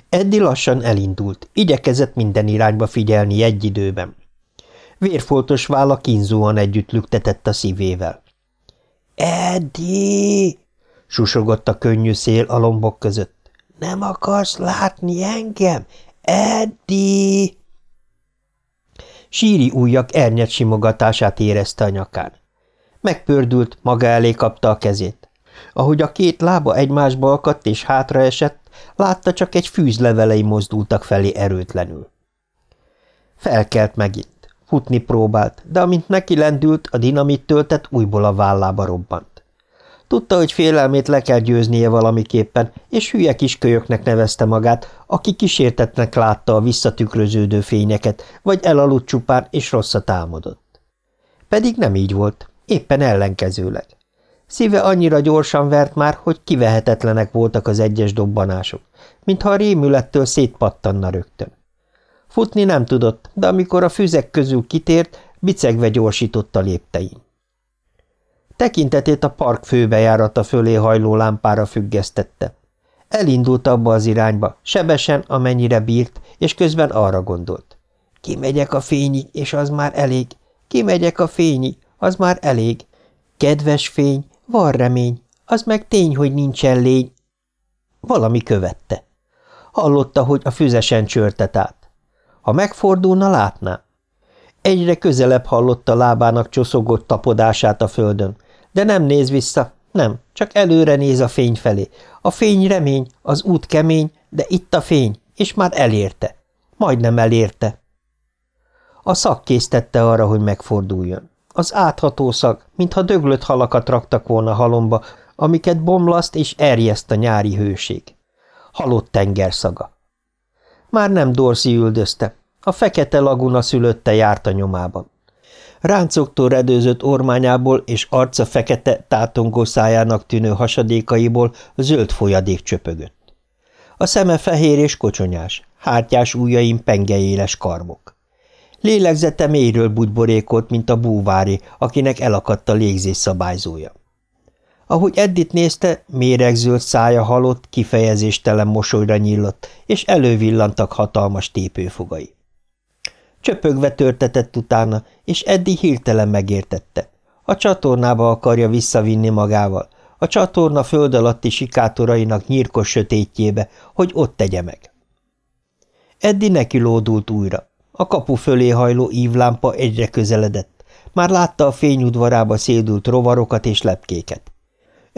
Eddi lassan elindult, igyekezett minden irányba figyelni egy időben. Vérfoltos válla kínzóan együtt lüktetett a szívével. – Eddi! – susogott a könnyű szél a lombok között. – Nem akarsz látni engem? Eddi! Síri ujjak ernyet simogatását érezte a nyakán. Megpördült, maga elé kapta a kezét. Ahogy a két lába egymásba akadt és hátraesett, Látta, csak egy fűz levelei mozdultak felé erőtlenül. Felkelt megint. Futni próbált, de amint neki lendült, a dinamit töltet újból a vállába robbant. Tudta, hogy félelmét le kell győznie valamiképpen, és hülye kiskölyöknek nevezte magát, aki kísértetnek látta a visszatükröződő fényeket, vagy elaludt csupán, és rosszat álmodott. Pedig nem így volt, éppen ellenkezőleg. Szíve annyira gyorsan vert már, hogy kivehetetlenek voltak az egyes dobbanások, mintha a rémülettől szétpattanna rögtön. Futni nem tudott, de amikor a füzek közül kitért, bicegve gyorsította léptein. Tekintetét a park főbejárata fölé hajló lámpára függesztette. Elindult abba az irányba, sebesen, amennyire bírt, és közben arra gondolt. Kimegyek a fényig, és az már elég. Kimegyek a fényig, az már elég. Kedves fény, van remény, az meg tény, hogy nincsen lény. Valami követte. Hallotta, hogy a füzesen csörtet át. Ha megfordulna, látná. Egyre közelebb hallotta lábának csoszogott tapodását a földön, de nem néz vissza, nem, csak előre néz a fény felé. A fény remény, az út kemény, de itt a fény, és már elérte. Majdnem elérte. A szak késztette arra, hogy megforduljon. Az átható szag, mintha döglött halakat raktak volna halomba, amiket bomlaszt és erjeszt a nyári hőség. Halott tengerszaga. Már nem Dorszi üldözte, a fekete laguna szülötte járt a nyomában. Ráncoktól redőzött ormányából és arca fekete, tátongó szájának tűnő hasadékaiból zöld folyadék csöpögött. A szeme fehér és kocsonyás, hártyás ujjaim pengeéles karmok. Lélegzete mélyről bugyborékolt, mint a búvári, akinek elakadt a légzés szabályzója. Ahogy Eddit nézte, méregzöld szája halott, kifejezéstelen mosolyra nyílott, és elővillantak hatalmas tépőfogai. Csöpögve törtetett utána, és Eddi hirtelen megértette. A csatornába akarja visszavinni magával, a csatorna föld alatti sikátorainak nyírkos sötétjébe, hogy ott tegye meg. Eddi neki lódult újra. A kapu fölé hajló ívlámpa egyre közeledett. Már látta a fényudvarába szédült rovarokat és lepkéket.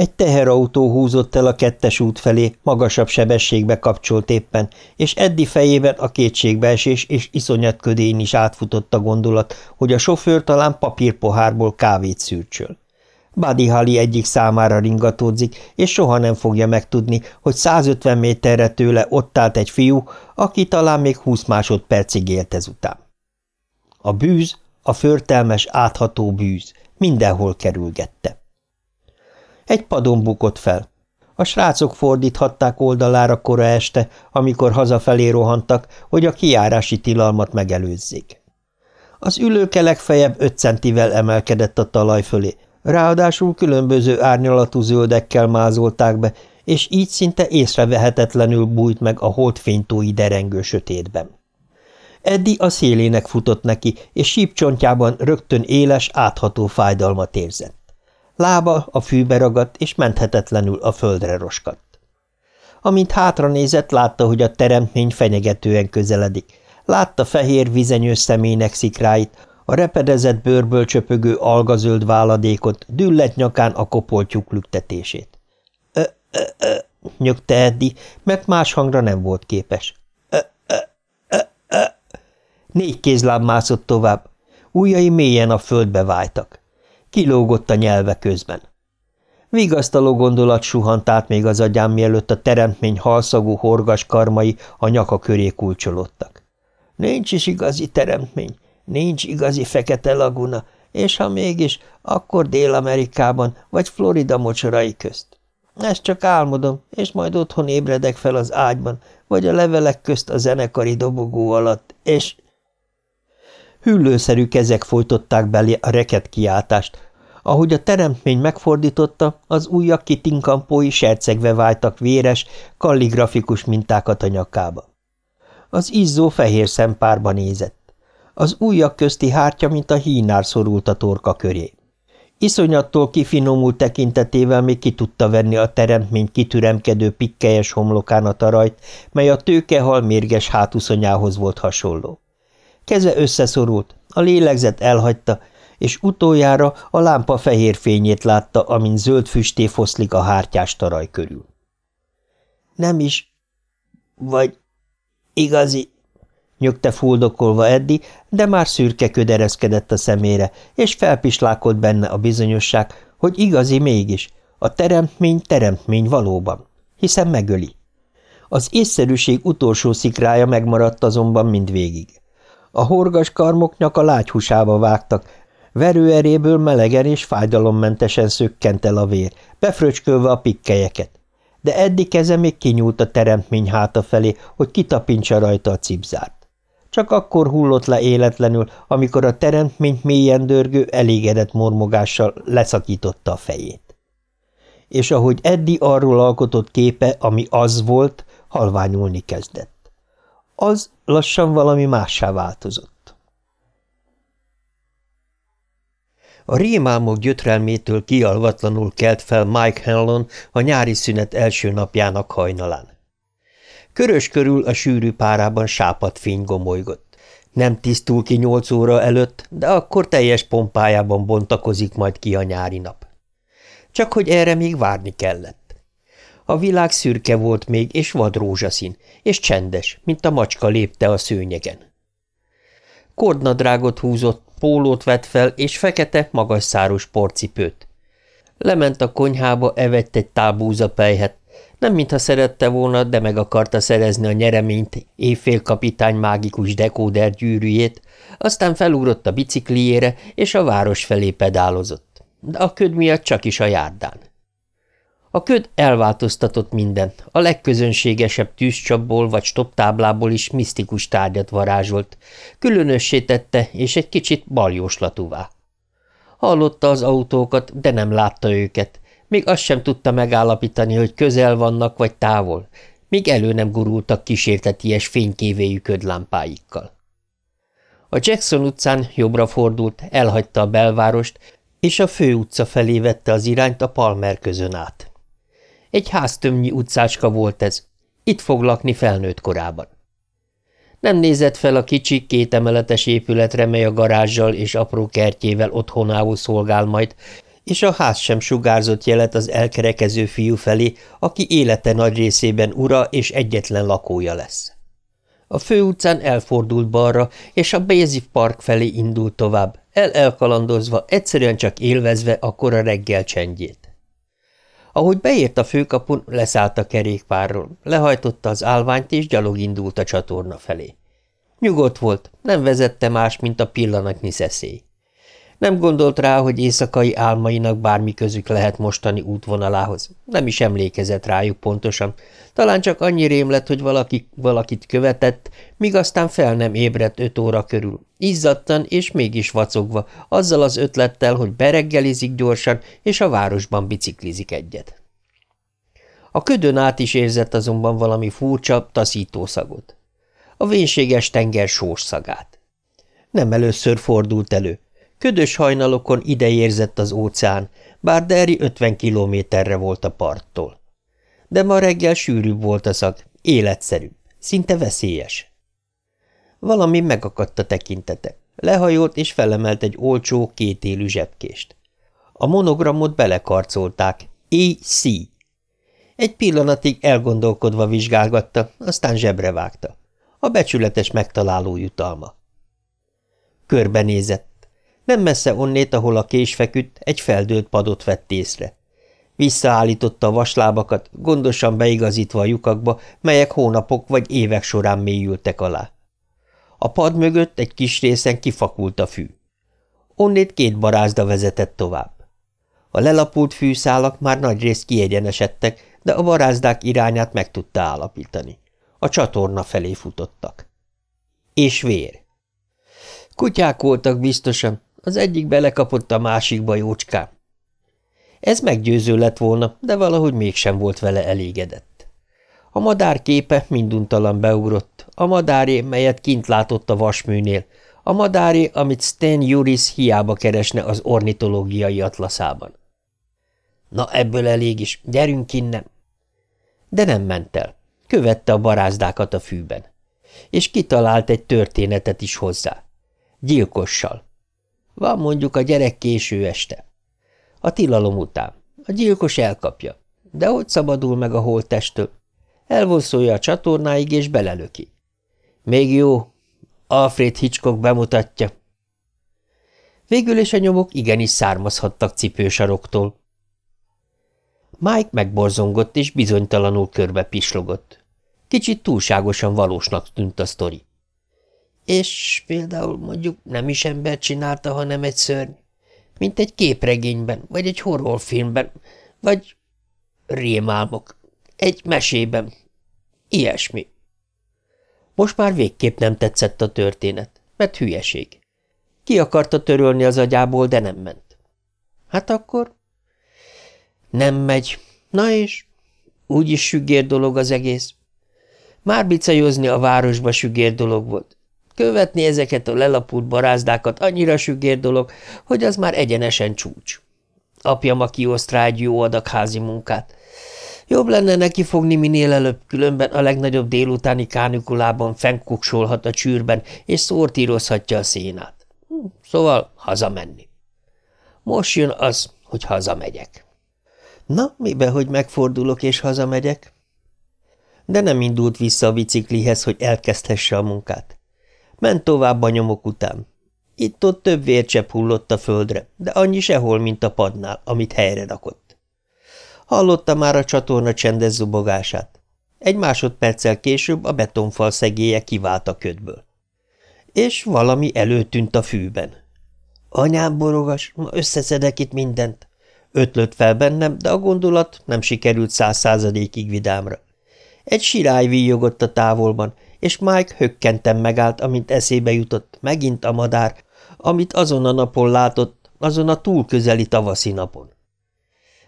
Egy teherautó húzott el a kettes út felé, magasabb sebességbe kapcsolt éppen, és Eddi fejében a kétségbeesés és iszonyat ködén is átfutott a gondolat, hogy a sofőr talán papírpohárból kávét szürcsöl. Buddy Holly egyik számára ringatódzik, és soha nem fogja megtudni, hogy 150 méterre tőle ott állt egy fiú, aki talán még 20 másodpercig élt ezután. A bűz, a förtelmes, átható bűz mindenhol kerülgette. Egy padon bukott fel. A srácok fordíthatták oldalára kora este, amikor hazafelé rohantak, hogy a kiárási tilalmat megelőzzék. Az ülőke legfeljebb öt centivel emelkedett a talaj fölé, ráadásul különböző árnyalatú zöldekkel mázolták be, és így szinte észrevehetetlenül bújt meg a holdfénytói derengő sötétben. Eddi a szélének futott neki, és sípcsontjában rögtön éles, átható fájdalmat érzett. Lába a fűbe ragadt, és menthetetlenül a földre roskadt. Amint hátra nézett, látta, hogy a teremtmény fenyegetően közeledik. Látta fehér vizenyős szemének szikráit, a repedezett bőrből csöpögő algazöld váladékot, düllett nyakán a kopoltyúk lüktetését. Ö, ö, ö, nyögte Eddi, mert más hangra nem volt képes. Ö, ö, ö, ö. Négy kézláb mászott tovább, ujjai mélyen a földbe váltak. Kilógott a nyelve közben. Vigasztaló gondolat suhant át még az agyám, mielőtt a teremtmény halszagú horgas karmai a nyaka köré kulcsolódtak. Nincs is igazi teremtmény, nincs igazi fekete laguna, és ha mégis, akkor Dél-Amerikában vagy Florida mocsorai közt. Ezt csak álmodom, és majd otthon ébredek fel az ágyban, vagy a levelek közt a zenekari dobogó alatt, és... Hüllőszerű kezek folytották belé a reket kiáltást. Ahogy a teremtmény megfordította, az ujjak kitinkampói sercegve váltak véres, kalligrafikus mintákat a nyakába. Az izzó fehér szempárba nézett. Az ujjak közti hártya, mint a hínár szorult a torka köré. Iszonyattól kifinomult tekintetével még ki tudta venni a teremtmény kitüremkedő pikkelyes homlokán a tarajt, mely a tőkehal mérges hátuszonyához volt hasonló. Keze összeszorult, a lélegzet elhagyta, és utoljára a lámpa fehér fényét látta, amint zöld füsté foszlik a hártyás taraj körül. Nem is, vagy igazi, nyögte fuldokolva Eddi, de már szürke ködereszkedett a szemére, és felpislákolt benne a bizonyosság, hogy igazi mégis, a teremtmény teremtmény valóban, hiszen megöli. Az észszerűség utolsó szikrája megmaradt azonban mindvégig. A horgas karmok nyaka lágyhusába vágtak, Verőeréből melegen és fájdalommentesen szökkent el a vér, befröcskölve a pikkelyeket, de eddig keze még kinyúlt a teremtmény háta felé, hogy kitapintsa rajta a cipzárt. Csak akkor hullott le életlenül, amikor a teremtmény mélyen dörgő, elégedett mormogással leszakította a fejét. És ahogy Eddi arról alkotott képe, ami az volt, halványulni kezdett. Az lassan valami mássá változott. A rémálmok gyötrelmétől kialvatlanul kelt fel Mike Hanlon a nyári szünet első napjának hajnalán. Körös körül a sűrű párában sápat fény gomolygott. Nem tisztul ki nyolc óra előtt, de akkor teljes pompájában bontakozik majd ki a nyári nap. Csak hogy erre még várni kellett. A világ szürke volt még, és vad rózsaszín, és csendes, mint a macska lépte a szőnyegen. Kordnadrágot húzott, pólót vett fel, és fekete, magas száros porcipőt. Lement a konyhába, evett egy pejhet, nem mintha szerette volna, de meg akarta szerezni a nyereményt, kapitány mágikus dekóder gyűrűjét, aztán felugrott a bicikliére, és a város felé pedálozott. De a köd miatt csak is a járdán. A köd elváltoztatott mindent, a legközönségesebb tűzcsapból vagy stoptáblából is misztikus tárgyat varázsolt, különössé tette és egy kicsit baljóslatúvá. Hallotta az autókat, de nem látta őket, még azt sem tudta megállapítani, hogy közel vannak vagy távol, míg elő nem gurultak kísérteties fénykévéjű ködlámpáikkal. A Jackson utcán jobbra fordult, elhagyta a belvárost, és a fő utca felé vette az irányt a Palmer közön át. Egy háztömnyi utcácska volt ez, itt fog lakni felnőtt korában. Nem nézett fel a kicsi, kétemeletes épületre, mely a garázsal és apró kertjével otthonául szolgál majd, és a ház sem sugárzott jelet az elkerekező fiú felé, aki élete nagy részében ura és egyetlen lakója lesz. A főutcán elfordult balra, és a Béziv Park felé indult tovább, el-elkalandozva, egyszerűen csak élvezve a kora reggel csendjét. Ahogy beért a főkapun, leszállt a kerékpárról, lehajtotta az állványt, és gyalog indult a csatorna felé. Nyugodt volt, nem vezette más, mint a pillanatnyi szeszély. Nem gondolt rá, hogy éjszakai álmainak bármi közük lehet mostani útvonalához. Nem is emlékezett rájuk pontosan. Talán csak annyi rém lett, hogy valaki valakit követett, míg aztán fel nem ébredt öt óra körül. Izzadtan és mégis vacogva, azzal az ötlettel, hogy bereggelizik gyorsan, és a városban biciklizik egyet. A ködön át is érzett azonban valami furcsa, taszító szagot. A vénséges tenger sós szagát. Nem először fordult elő. Ködös hajnalokon ide érzett az óceán, bár Derry 50 kilométerre volt a parttól. De ma reggel sűrűbb volt a szag, életszerűbb, szinte veszélyes. Valami megakadt a tekintete. Lehajolt és felemelt egy olcsó, kétélű zsebkést. A monogramot belekarcolták. E.C. Egy pillanatig elgondolkodva vizsgálgatta, aztán zsebre vágta. A becsületes megtaláló jutalma. Körbenézett. Nem messze onnét, ahol a kés feküdt, egy feldőlt padot vett észre. Visszaállította a vaslábakat, gondosan beigazítva a lyukakba, melyek hónapok vagy évek során mélyültek alá. A pad mögött egy kis részen kifakult a fű. Onnét két barázda vezetett tovább. A lelapult fűszálak már nagyrészt kiegyenesedtek, de a barázdák irányát meg tudta állapítani. A csatorna felé futottak. És vér. Kutyák voltak biztosan, az egyik belekapott a másikba jócskán. Ez meggyőző lett volna, de valahogy mégsem volt vele elégedett. A madár képe minduntalan beugrott, a madáré, melyet kint látott a vasműnél, a madáré, amit Stan Juris hiába keresne az ornitológiai atlaszában. Na ebből elég is, gyerünk innen! De nem ment el. Követte a barázdákat a fűben. És kitalált egy történetet is hozzá. Gyilkossal. Van mondjuk a gyerek késő este. A tilalom után. A gyilkos elkapja. De hogy szabadul meg a holttestől? Elvonszolja a csatornáig és belelöki. Még jó. Alfred Hitchcock bemutatja. Végül is a nyomok igenis származhattak cipősaroktól. Mike megborzongott és bizonytalanul körbe pislogott. Kicsit túlságosan valósnak tűnt a sztori. És például mondjuk nem is ember csinálta, hanem egy szörny. mint egy képregényben, vagy egy horrorfilmben, vagy rémálmok, egy mesében. Ilyesmi. Most már végképp nem tetszett a történet, mert hülyeség. Ki akarta törölni az agyából, de nem ment. Hát akkor? Nem megy. Na és? Úgyis sügér dolog az egész. Már bicajozni a városba sügér dolog volt. Követni ezeket a lelapult barázdákat annyira sügér dolog, hogy az már egyenesen csúcs. Apja ma kioszt rá egy jó adag házi munkát. Jobb lenne neki fogni minél előbb, különben a legnagyobb délutáni kánikulában fennkuksolhat a csűrben, és szórtírozhatja a szénát. Hm, szóval hazamenni. Most jön az, hogy hazamegyek. Na, mibe, hogy megfordulok és hazamegyek? De nem indult vissza a biciklihez, hogy elkezdhesse a munkát. Ment tovább a nyomok után. Itt-ott több vércsepp hullott a földre, de annyi sehol, mint a padnál, amit helyre rakott. Hallotta már a csatorna csendes zubogását. Egy másodperccel később a betonfal szegélye kivált a ködből. És valami előtűnt a fűben. Anyám borogas, ma összeszedek itt mindent. Ötlött fel bennem, de a gondolat nem sikerült száz századékig vidámra. Egy sirály víjogott a távolban, és Mike hökkenten megállt, amint eszébe jutott, megint a madár, amit azon a napon látott, azon a túl közeli tavaszi napon.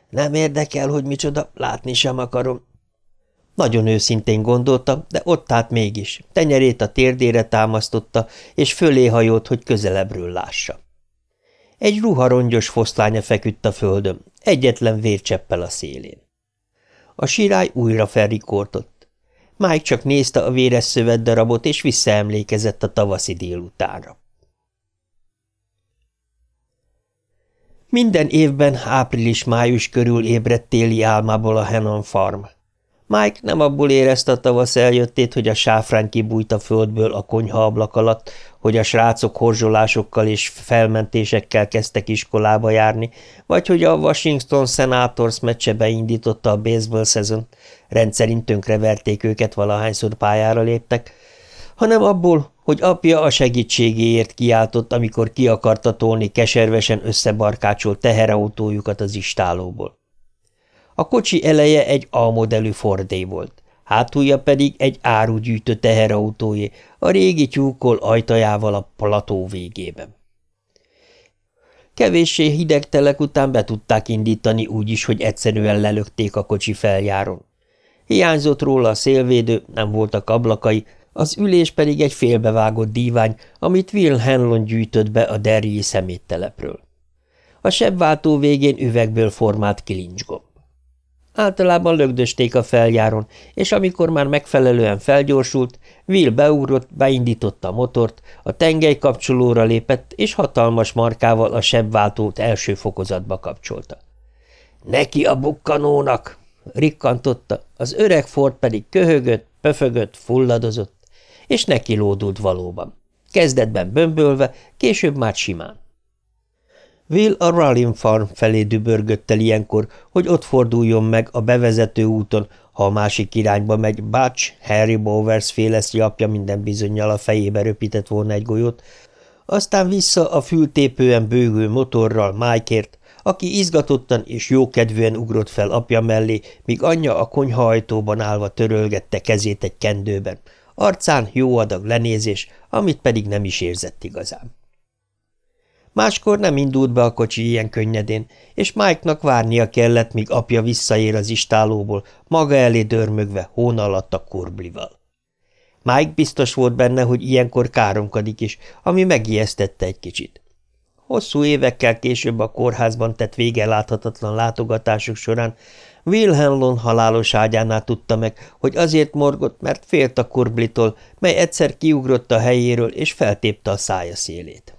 Nem érdekel, hogy micsoda, látni sem akarom. Nagyon őszintén gondolta, de ott állt mégis, tenyerét a térdére támasztotta, és fölé hajolt, hogy közelebbről lássa. Egy ruharongyos foszlánya feküdt a földön, egyetlen vércseppel a szélén. A sirály újra felrikortott. Mike csak nézte a véres szövetdarabot, és visszaemlékezett a tavaszi délutánra. Minden évben április-május körül ébredt téli álmából a Henon Farm. Mike nem abból érezte a tavasz eljöttét, hogy a sáfrány kibújt a földből a konyha ablak alatt, hogy a srácok horzsolásokkal és felmentésekkel kezdtek iskolába járni, vagy hogy a Washington Senators meccse beindította a baseball szezon, rendszerint tönkreverték őket valahányszor pályára léptek, hanem abból, hogy apja a segítségéért kiáltott, amikor ki akarta tolni keservesen összebarkácsolt teherautójukat az istálóból. A kocsi eleje egy A-modellű Fordé volt, hátulja pedig egy árugyűjtő teherautójé, a régi tyúkol ajtajával a plató végében. Kevéssé hideg telek után be tudták indítani úgy is, hogy egyszerűen lelökték a kocsi feljáron. Hiányzott róla a szélvédő, nem voltak ablakai, az ülés pedig egy félbevágott dívány, amit Will Hanlon gyűjtött be a derryi szeméttelepről. A sebváltó végén üvegből formált kilincsgomb. Általában lögdösték a feljáron, és amikor már megfelelően felgyorsult, Will beugrott, beindította a motort, a tengely kapcsolóra lépett, és hatalmas markával a sebváltót első fokozatba kapcsolta. – Neki a bukkanónak! – rikkantotta, az öreg Ford pedig köhögött, pöfögött, fulladozott, és neki lódult valóban. Kezdetben bömbölve, később már simán. Will a Rallin Farm felé dübörgött el ilyenkor, hogy ott forduljon meg a bevezető úton, ha a másik irányba megy, Bács, Harry Bowers féleszti apja minden bizonyal a fejébe röpített volna egy golyót, aztán vissza a fültépően bőgő motorral Mikeért, aki izgatottan és jókedvűen ugrott fel apja mellé, míg anyja a konyhaajtóban állva törölgette kezét egy kendőben. Arcán jó adag lenézés, amit pedig nem is érzett igazán. Máskor nem indult be a kocsi ilyen könnyedén, és Mike-nak várnia kellett, míg apja visszaér az istálóból, maga elé dörmögve, hón alatt a kurblival. Mike biztos volt benne, hogy ilyenkor káromkodik is, ami megijesztette egy kicsit. Hosszú évekkel később a kórházban tett vége láthatatlan látogatások során Wilhelm halálos ágyánál tudta meg, hogy azért morgott, mert félt a kurblitól, mely egyszer kiugrott a helyéről és feltépte a szája szélét.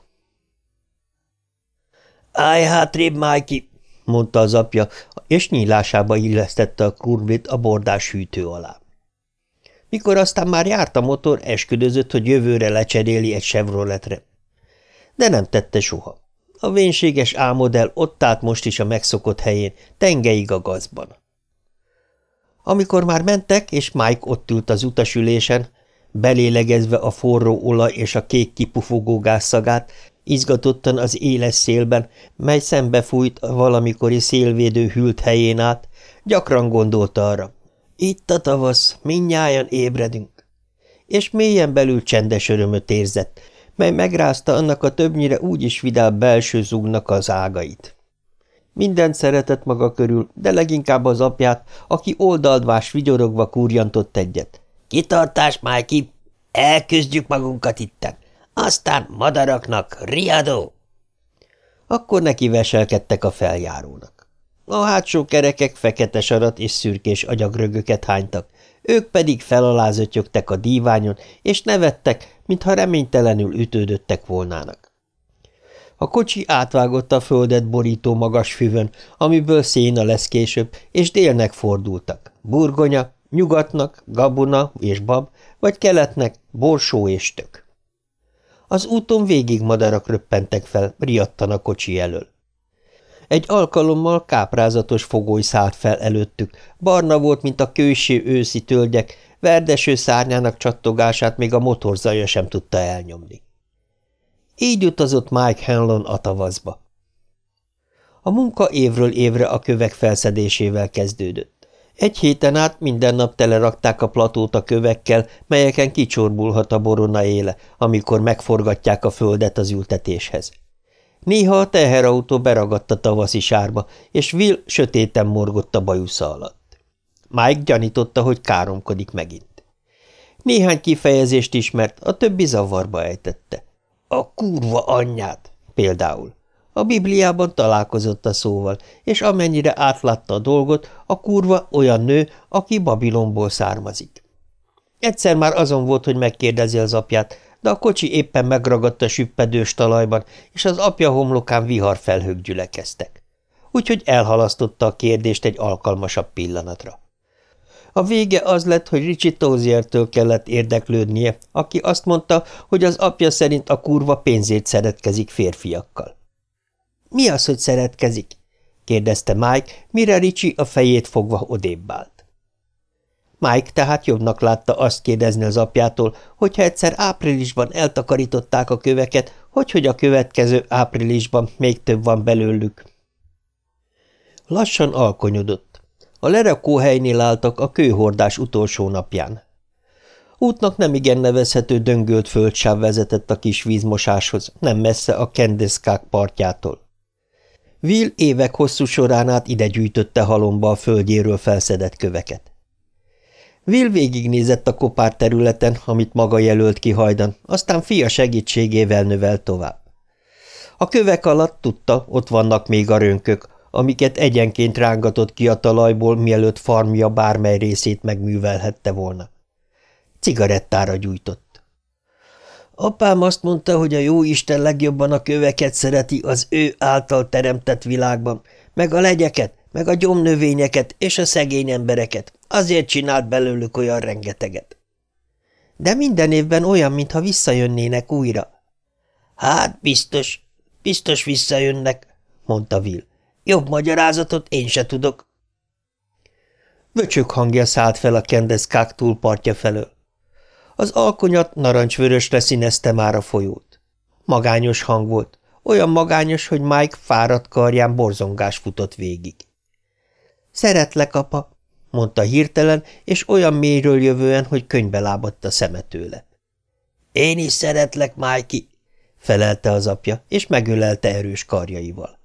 Állj hátrébb, Mikey, mondta az apja, és nyílásába illesztette a kurblit a bordás hűtő alá. Mikor aztán már járt a motor, esküdözött, hogy jövőre lecseréli egy Chevroletre. De nem tette soha. A vénséges álmodell ott állt most is a megszokott helyén, tengeig a gazban. Amikor már mentek, és Mike ott ült az utasülésen, belélegezve a forró olaj és a kék kipufogó gázszagát, izgatottan az éles szélben, mely szembefújt a valamikori szélvédő hűlt helyén át, gyakran gondolta arra. Itt a tavasz, minnyáján ébredünk. És mélyen belül csendes örömöt érzett, mely megrázta annak a többnyire úgyis vidál belső zugnak az ágait. Minden szeretett maga körül, de leginkább az apját, aki oldaldvás vigyorogva kúrjantott egyet. – Kitartás, Májki! Elküzdjük magunkat itten! Aztán madaraknak riadó! Akkor neki veselkedtek a feljárónak. A hátsó kerekek fekete sarat és szürkés agyagrögöket hánytak, ők pedig felalázötyögtek a díványon, és nevettek, mintha reménytelenül ütődöttek volnának. A kocsi átvágott a földet borító magas füvön, amiből széna lesz később, és délnek fordultak. Burgonya, nyugatnak, gabona és bab, vagy keletnek, borsó és tök. Az úton végig madarak röppentek fel, riadtan a kocsi elől. Egy alkalommal káprázatos fogoly szállt fel előttük, barna volt, mint a kőső őszi tölgyek, verdeső szárnyának csattogását még a motorzaja sem tudta elnyomni. Így utazott Mike Hanlon a tavaszba. A munka évről évre a kövek felszedésével kezdődött. Egy héten át minden nap telerakták a platót a kövekkel, melyeken kicsorbulhat a borona éle, amikor megforgatják a földet az ültetéshez. Néha a teherautó beragadt a tavaszi sárba, és Will sötéten morgott a bajusza alatt. Mike gyanította, hogy káromkodik megint. Néhány kifejezést ismert, a többi zavarba ejtette. A kurva anyját, például. A Bibliában találkozott a szóval, és amennyire átlátta a dolgot, a kurva olyan nő, aki Babilonból származik. Egyszer már azon volt, hogy megkérdezi az apját, de a kocsi éppen megragadt a süppedős talajban, és az apja homlokán viharfelhők gyülekeztek. Úgyhogy elhalasztotta a kérdést egy alkalmasabb pillanatra. A vége az lett, hogy Ricsi Tóziertől kellett érdeklődnie, aki azt mondta, hogy az apja szerint a kurva pénzét szeretkezik férfiakkal. – Mi az, hogy szeretkezik? – kérdezte Mike, mire Ricsi a fejét fogva odébb állt. Mike tehát jobbnak látta azt kérdezni az apjától, hogyha egyszer áprilisban eltakarították a köveket, hogy hogy a következő áprilisban még több van belőlük. Lassan alkonyodott. A lerakóhelynél álltak a kőhordás utolsó napján. Útnak nem igen nevezhető döngölt földsáv vezetett a kis vízmosáshoz, nem messze a Kendeszkák partjától. Will évek hosszú során át ide gyűjtötte halomba a földjéről felszedett köveket. Will végignézett a kopár területen, amit maga jelölt ki hajdan, aztán fia segítségével növel tovább. A kövek alatt tudta, ott vannak még a rönkök, amiket egyenként rángatott ki a talajból, mielőtt farmja bármely részét megművelhette volna. Cigarettára gyújtott. Apám azt mondta, hogy a jó Isten legjobban a köveket szereti az ő által teremtett világban, meg a legyeket, meg a gyomnövényeket és a szegény embereket. Azért csinált belőlük olyan rengeteget. De minden évben olyan, mintha visszajönnének újra. Hát, biztos, biztos visszajönnek, mondta Will. Jobb magyarázatot én se tudok. Vöcsök hangja szállt fel a Kendeszkák túlpartja felől. Az alkonyat narancsvörösre színezte már a folyót. Magányos hang volt, olyan magányos, hogy Mike fáradt karján borzongás futott végig. – Szeretlek, apa! – mondta hirtelen, és olyan mélyről jövően, hogy könybe lábadt a szeme Én is szeretlek, Mikey! – felelte az apja, és megölelte erős karjaival.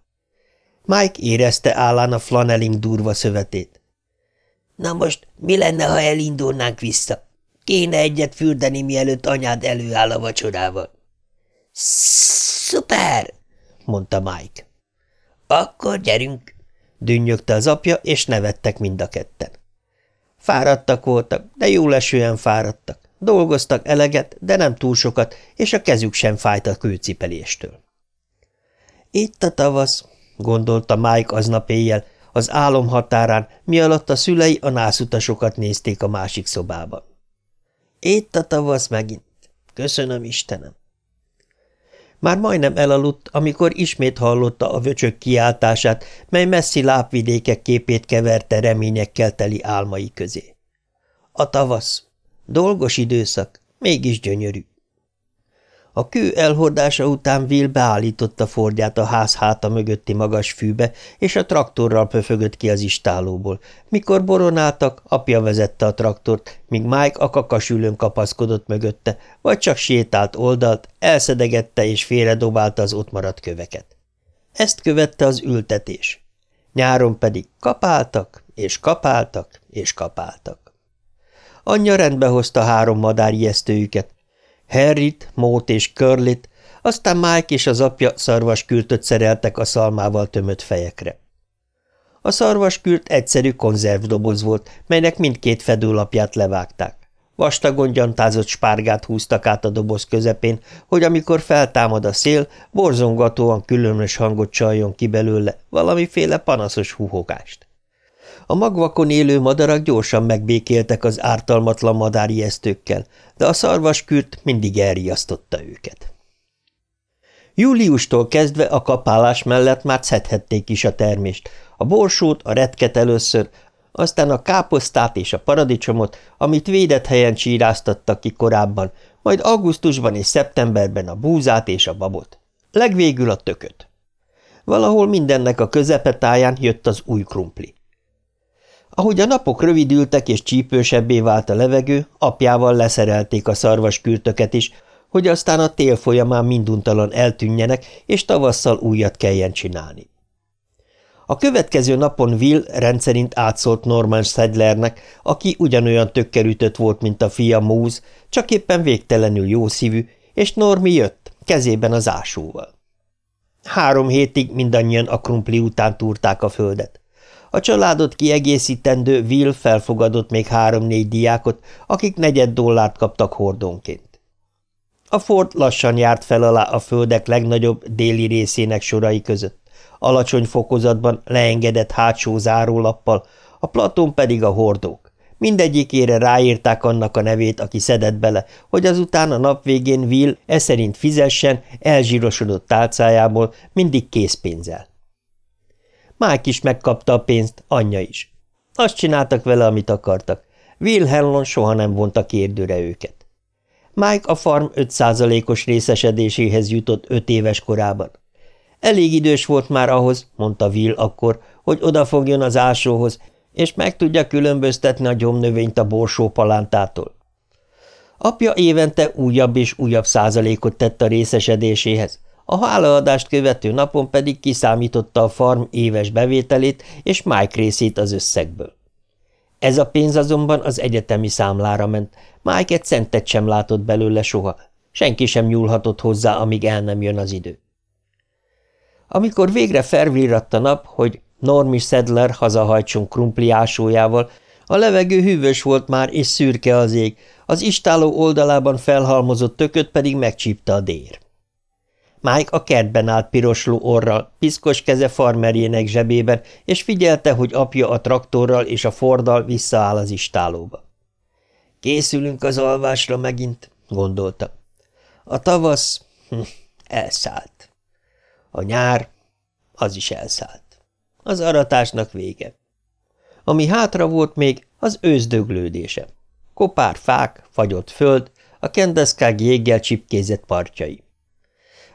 Mike érezte állán a flaneling durva szövetét. – Na most mi lenne, ha elindulnánk vissza? Kéne egyet fürdeni, mielőtt anyád előáll a vacsorával. – Szuper! – mondta Mike. – Akkor gyerünk! – dünnyögte az apja, és nevettek mind a ketten. Fáradtak voltak, de jól esően fáradtak. Dolgoztak eleget, de nem túl sokat, és a kezük sem fájt a kőcipeléstől. Itt a tavasz, gondolta Mike aznap éjjel, az álom határán, mi alatt a szülei a nászutasokat nézték a másik szobában. Itt a tavasz megint. Köszönöm, Istenem. Már majdnem elaludt, amikor ismét hallotta a vöcsök kiáltását, mely messzi lápvidékek képét keverte reményekkel teli álmai közé. A tavasz. Dolgos időszak, mégis gyönyörű. A kő elhordása után Will beállította Fordját a ház háta mögötti magas fűbe, és a traktorral pöfögött ki az istálóból. Mikor boronáltak, apja vezette a traktort, míg Mike a kakasülőn kapaszkodott mögötte, vagy csak sétált oldalt, elszedegette és félredobálta az ott maradt köveket. Ezt követte az ültetés. Nyáron pedig kapáltak, és kapáltak, és kapáltak. Anyja rendbe hozta három madárijesztőjüket, Harryt, Mót és Körlit, aztán Mike és az apja szarvaskürtöt szereltek a szalmával tömött fejekre. A szarvaskürt egyszerű konzervdoboz volt, melynek mindkét fedőlapját levágták. Vastagon gyantázott spárgát húztak át a doboz közepén, hogy amikor feltámad a szél, borzongatóan különös hangot csaljon ki belőle, valamiféle panaszos huhogást. A magvakon élő madarak gyorsan megbékéltek az ártalmatlan madárijesztőkkel, de a szarvaskürt mindig elriasztotta őket. Júliustól kezdve a kapálás mellett már szedhették is a termést, a borsót, a retket először, aztán a káposztát és a paradicsomot, amit védett helyen csíráztattak ki korábban, majd augusztusban és szeptemberben a búzát és a babot. Legvégül a tököt. Valahol mindennek a közepetáján jött az új krumpli. Ahogy a napok rövidültek és csípősebbé vált a levegő, apjával leszerelték a szarvaskürtöket is, hogy aztán a tél folyamán minduntalan eltűnjenek, és tavasszal újat kelljen csinálni. A következő napon Will rendszerint átszólt Norman Sedlernek, aki ugyanolyan tökkerütött volt, mint a fia Moose, csak éppen végtelenül jó szívű, és Normi jött, kezében az ásóval. Három hétig mindannyian a krumpli után túrták a földet. A családot kiegészítendő Will felfogadott még három-négy diákot, akik negyed dollárt kaptak hordónként. A Ford lassan járt fel alá a földek legnagyobb déli részének sorai között, alacsony fokozatban leengedett hátsó zárólappal, a platón pedig a hordók. Mindegyikére ráírták annak a nevét, aki szedett bele, hogy azután a nap végén Will e szerint fizessen elzsírosodott tálcájából mindig készpénzzel. Mike is megkapta a pénzt, anyja is. Azt csináltak vele, amit akartak. Will Hellon soha nem vonta kérdőre őket. Mike a farm 5%-os részesedéséhez jutott öt éves korában. Elég idős volt már ahhoz, mondta Will akkor, hogy odafogjon az ásóhoz, és meg tudja különböztetni a gyomnövényt a borsó palántától. Apja évente újabb és újabb százalékot tett a részesedéséhez, a hálaadást követő napon pedig kiszámította a farm éves bevételét és Mike részét az összegből. Ez a pénz azonban az egyetemi számlára ment, Mike egy centet sem látott belőle soha, senki sem nyúlhatott hozzá, amíg el nem jön az idő. Amikor végre felvirratt a nap, hogy Normi Sedler hazahajtson krumpli ásójával, a levegő hűvös volt már, és szürke az ég, az istáló oldalában felhalmozott tököt pedig megcsípte a dér. Mike a kertben állt pirosló orral, piszkos keze farmerjének zsebében, és figyelte, hogy apja a traktorral és a fordal visszaáll az istálóba. Készülünk az alvásra megint, gondolta. A tavasz hm, elszállt. A nyár az is elszállt. Az aratásnak vége. Ami hátra volt még, az őszdöglődése. Kopár fák, fagyott föld, a kendeszkág jéggel csipkézett partjai.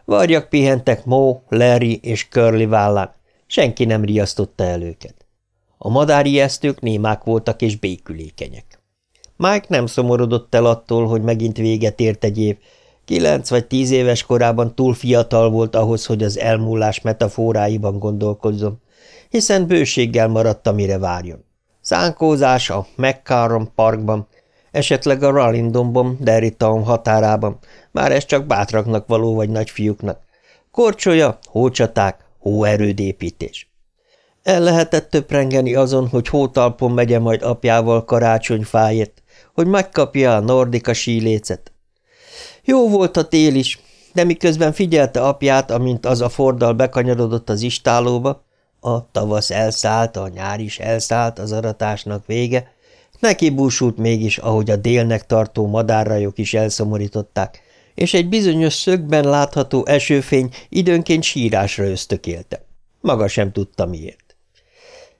Varjak pihentek Mo, Larry és Curly vállán, senki nem riasztotta el őket. A madárijesztők némák voltak és békülékenyek. Mike nem szomorodott el attól, hogy megint véget ért egy év, kilenc vagy tíz éves korában túl fiatal volt ahhoz, hogy az elmúlás metaforáiban gondolkozzon, hiszen bőséggel maradt, amire várjon. Szánkózás a McCarron parkban, esetleg a Rallindonban, Derrytown határában, már ez csak bátraknak való vagy nagyfiúknak. Korcsolya, hócsaták, hóerődépítés. El lehetett töprengeni azon, hogy hótalpon megye majd apjával karácsonyfáért, hogy megkapja a Nordika sílécet. Jó volt a tél is, de miközben figyelte apját, amint az a fordal bekanyarodott az istálóba, a tavasz elszállt, a nyár is elszállt, az aratásnak vége, neki búsult mégis, ahogy a délnek tartó madárrajok is elszomorították, és egy bizonyos szögben látható esőfény időnként sírásra ösztökélte. Maga sem tudta miért.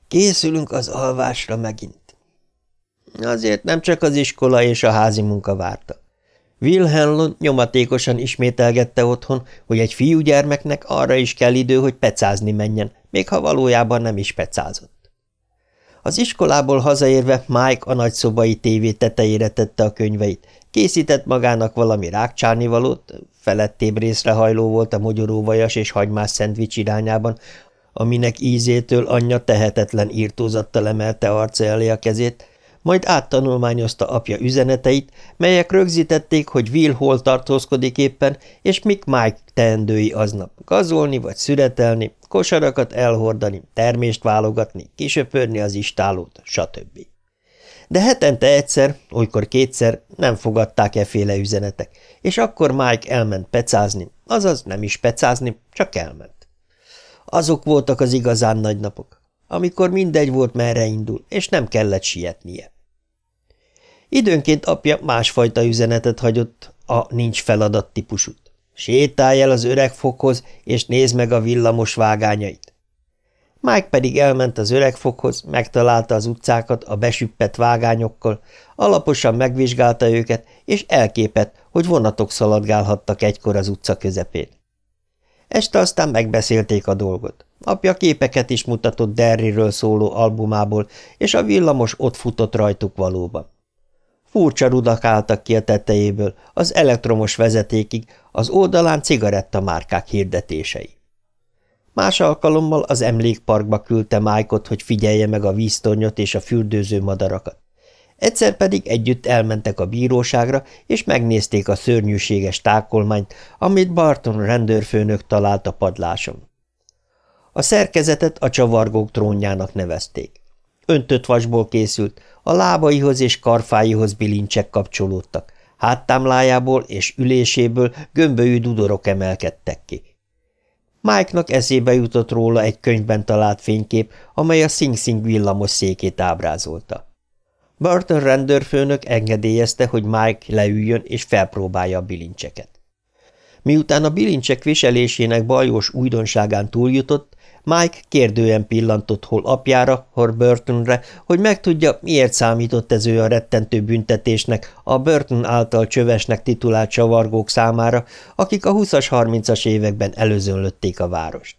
Készülünk az alvásra megint. Azért nem csak az iskola és a házi munka várta. Wilhelm nyomatékosan ismételgette otthon, hogy egy fiúgyermeknek arra is kell idő, hogy pecázni menjen, még ha valójában nem is pecázott. Az iskolából hazaérve Mike a nagyszobai tévé tetejére tette a könyveit, készített magának valami rákcsárnivalót, felettébb részre hajló volt a mogyoróvajas és hagymás szendvics irányában, aminek ízétől anyja tehetetlen írtózattal emelte arca elé a kezét, majd áttanulmányozta apja üzeneteit, melyek rögzítették, hogy Will hol tartózkodik éppen, és mik Mike teendői aznap, gazolni vagy szüretelni, kosarakat elhordani, termést válogatni, kisöpörni az istálót, stb. De hetente egyszer, olykor kétszer nem fogadták efféle üzenetek, és akkor Mike elment pecázni, azaz nem is pecázni, csak elment. Azok voltak az igazán nagy napok, amikor mindegy volt, merre indul, és nem kellett sietnie. Időnként apja másfajta üzenetet hagyott, a nincs feladat típusút. Sétálj el az öreg fokhoz, és nézd meg a villamos vágányait. Mike pedig elment az öreg fokhoz, megtalálta az utcákat a besüppett vágányokkal, alaposan megvizsgálta őket, és elképett, hogy vonatok szaladgálhattak egykor az utca közepén. Este aztán megbeszélték a dolgot. Apja képeket is mutatott Derryről szóló albumából, és a villamos ott futott rajtuk valóban. Furcsa rudak álltak ki a tetejéből, az elektromos vezetékig, az oldalán cigarettamárkák hirdetései. Más alkalommal az emlékparkba küldte Májkot, hogy figyelje meg a víztornyot és a fürdőző madarakat. Egyszer pedig együtt elmentek a bíróságra, és megnézték a szörnyűséges tákolmányt, amit Barton rendőrfőnök talált a padláson. A szerkezetet a csavargók trónjának nevezték. Öntött vasból készült, a lábaihoz és karfáihoz bilincsek kapcsolódtak, háttámlájából és üléséből gömbölyű dudorok emelkedtek ki. Mike-nak eszébe jutott róla egy könyvben talált fénykép, amely a Sing Sing villamos székét ábrázolta. Burton rendőrfőnök engedélyezte, hogy Mike leüljön és felpróbálja a bilincseket. Miután a bilincsek viselésének bajós újdonságán túljutott, Mike kérdően pillantott hol apjára, hol Burtonre, hogy megtudja, miért számított ez ő a rettentő büntetésnek a Burton által csövesnek titulált csavargók számára, akik a 20-as, 30-as években előzönlötték a várost.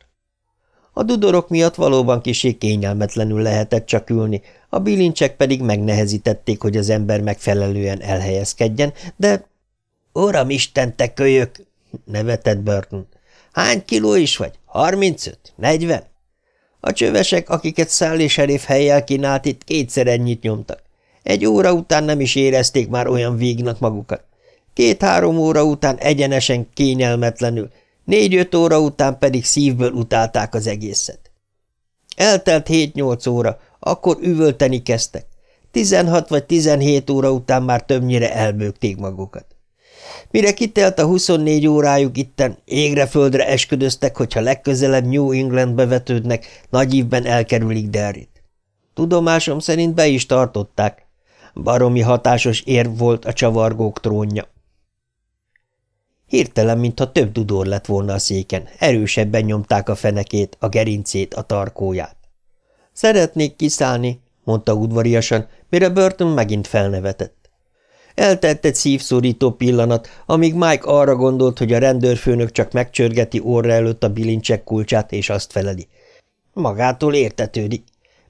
A dudorok miatt valóban kisé kényelmetlenül lehetett csak ülni, a bilincsek pedig megnehezítették, hogy az ember megfelelően elhelyezkedjen, de... – Uram Isten, te kölyök! – nevetett Burton. – Hány kiló is vagy? Harmincöt? Negyven? A csövesek, akiket Szállé serif helyjel kínált, itt kétszer ennyit nyomtak. Egy óra után nem is érezték már olyan vígnak magukat. Két-három óra után egyenesen kényelmetlenül, négy-öt óra után pedig szívből utálták az egészet. Eltelt hét-nyolc óra, akkor üvölteni kezdtek. Tizenhat vagy tizenhét óra után már többnyire elbőgték magukat. Mire kitelt a 24 órájuk itten, égre-földre esküdöztek, hogyha legközelebb New Englandbe vetődnek, nagy ívben elkerülik Derrit. Tudomásom szerint be is tartották. Baromi hatásos érv volt a csavargók trónja. Hirtelen, mintha több dudor lett volna a széken, erősebben nyomták a fenekét, a gerincét, a tarkóját. Szeretnék kiszállni, mondta udvariasan, mire Burton megint felnevetett. Eltett egy szívszorító pillanat, amíg Mike arra gondolt, hogy a rendőrfőnök csak megcsörgeti orra előtt a bilincsek kulcsát, és azt feleli. Magától értetődik.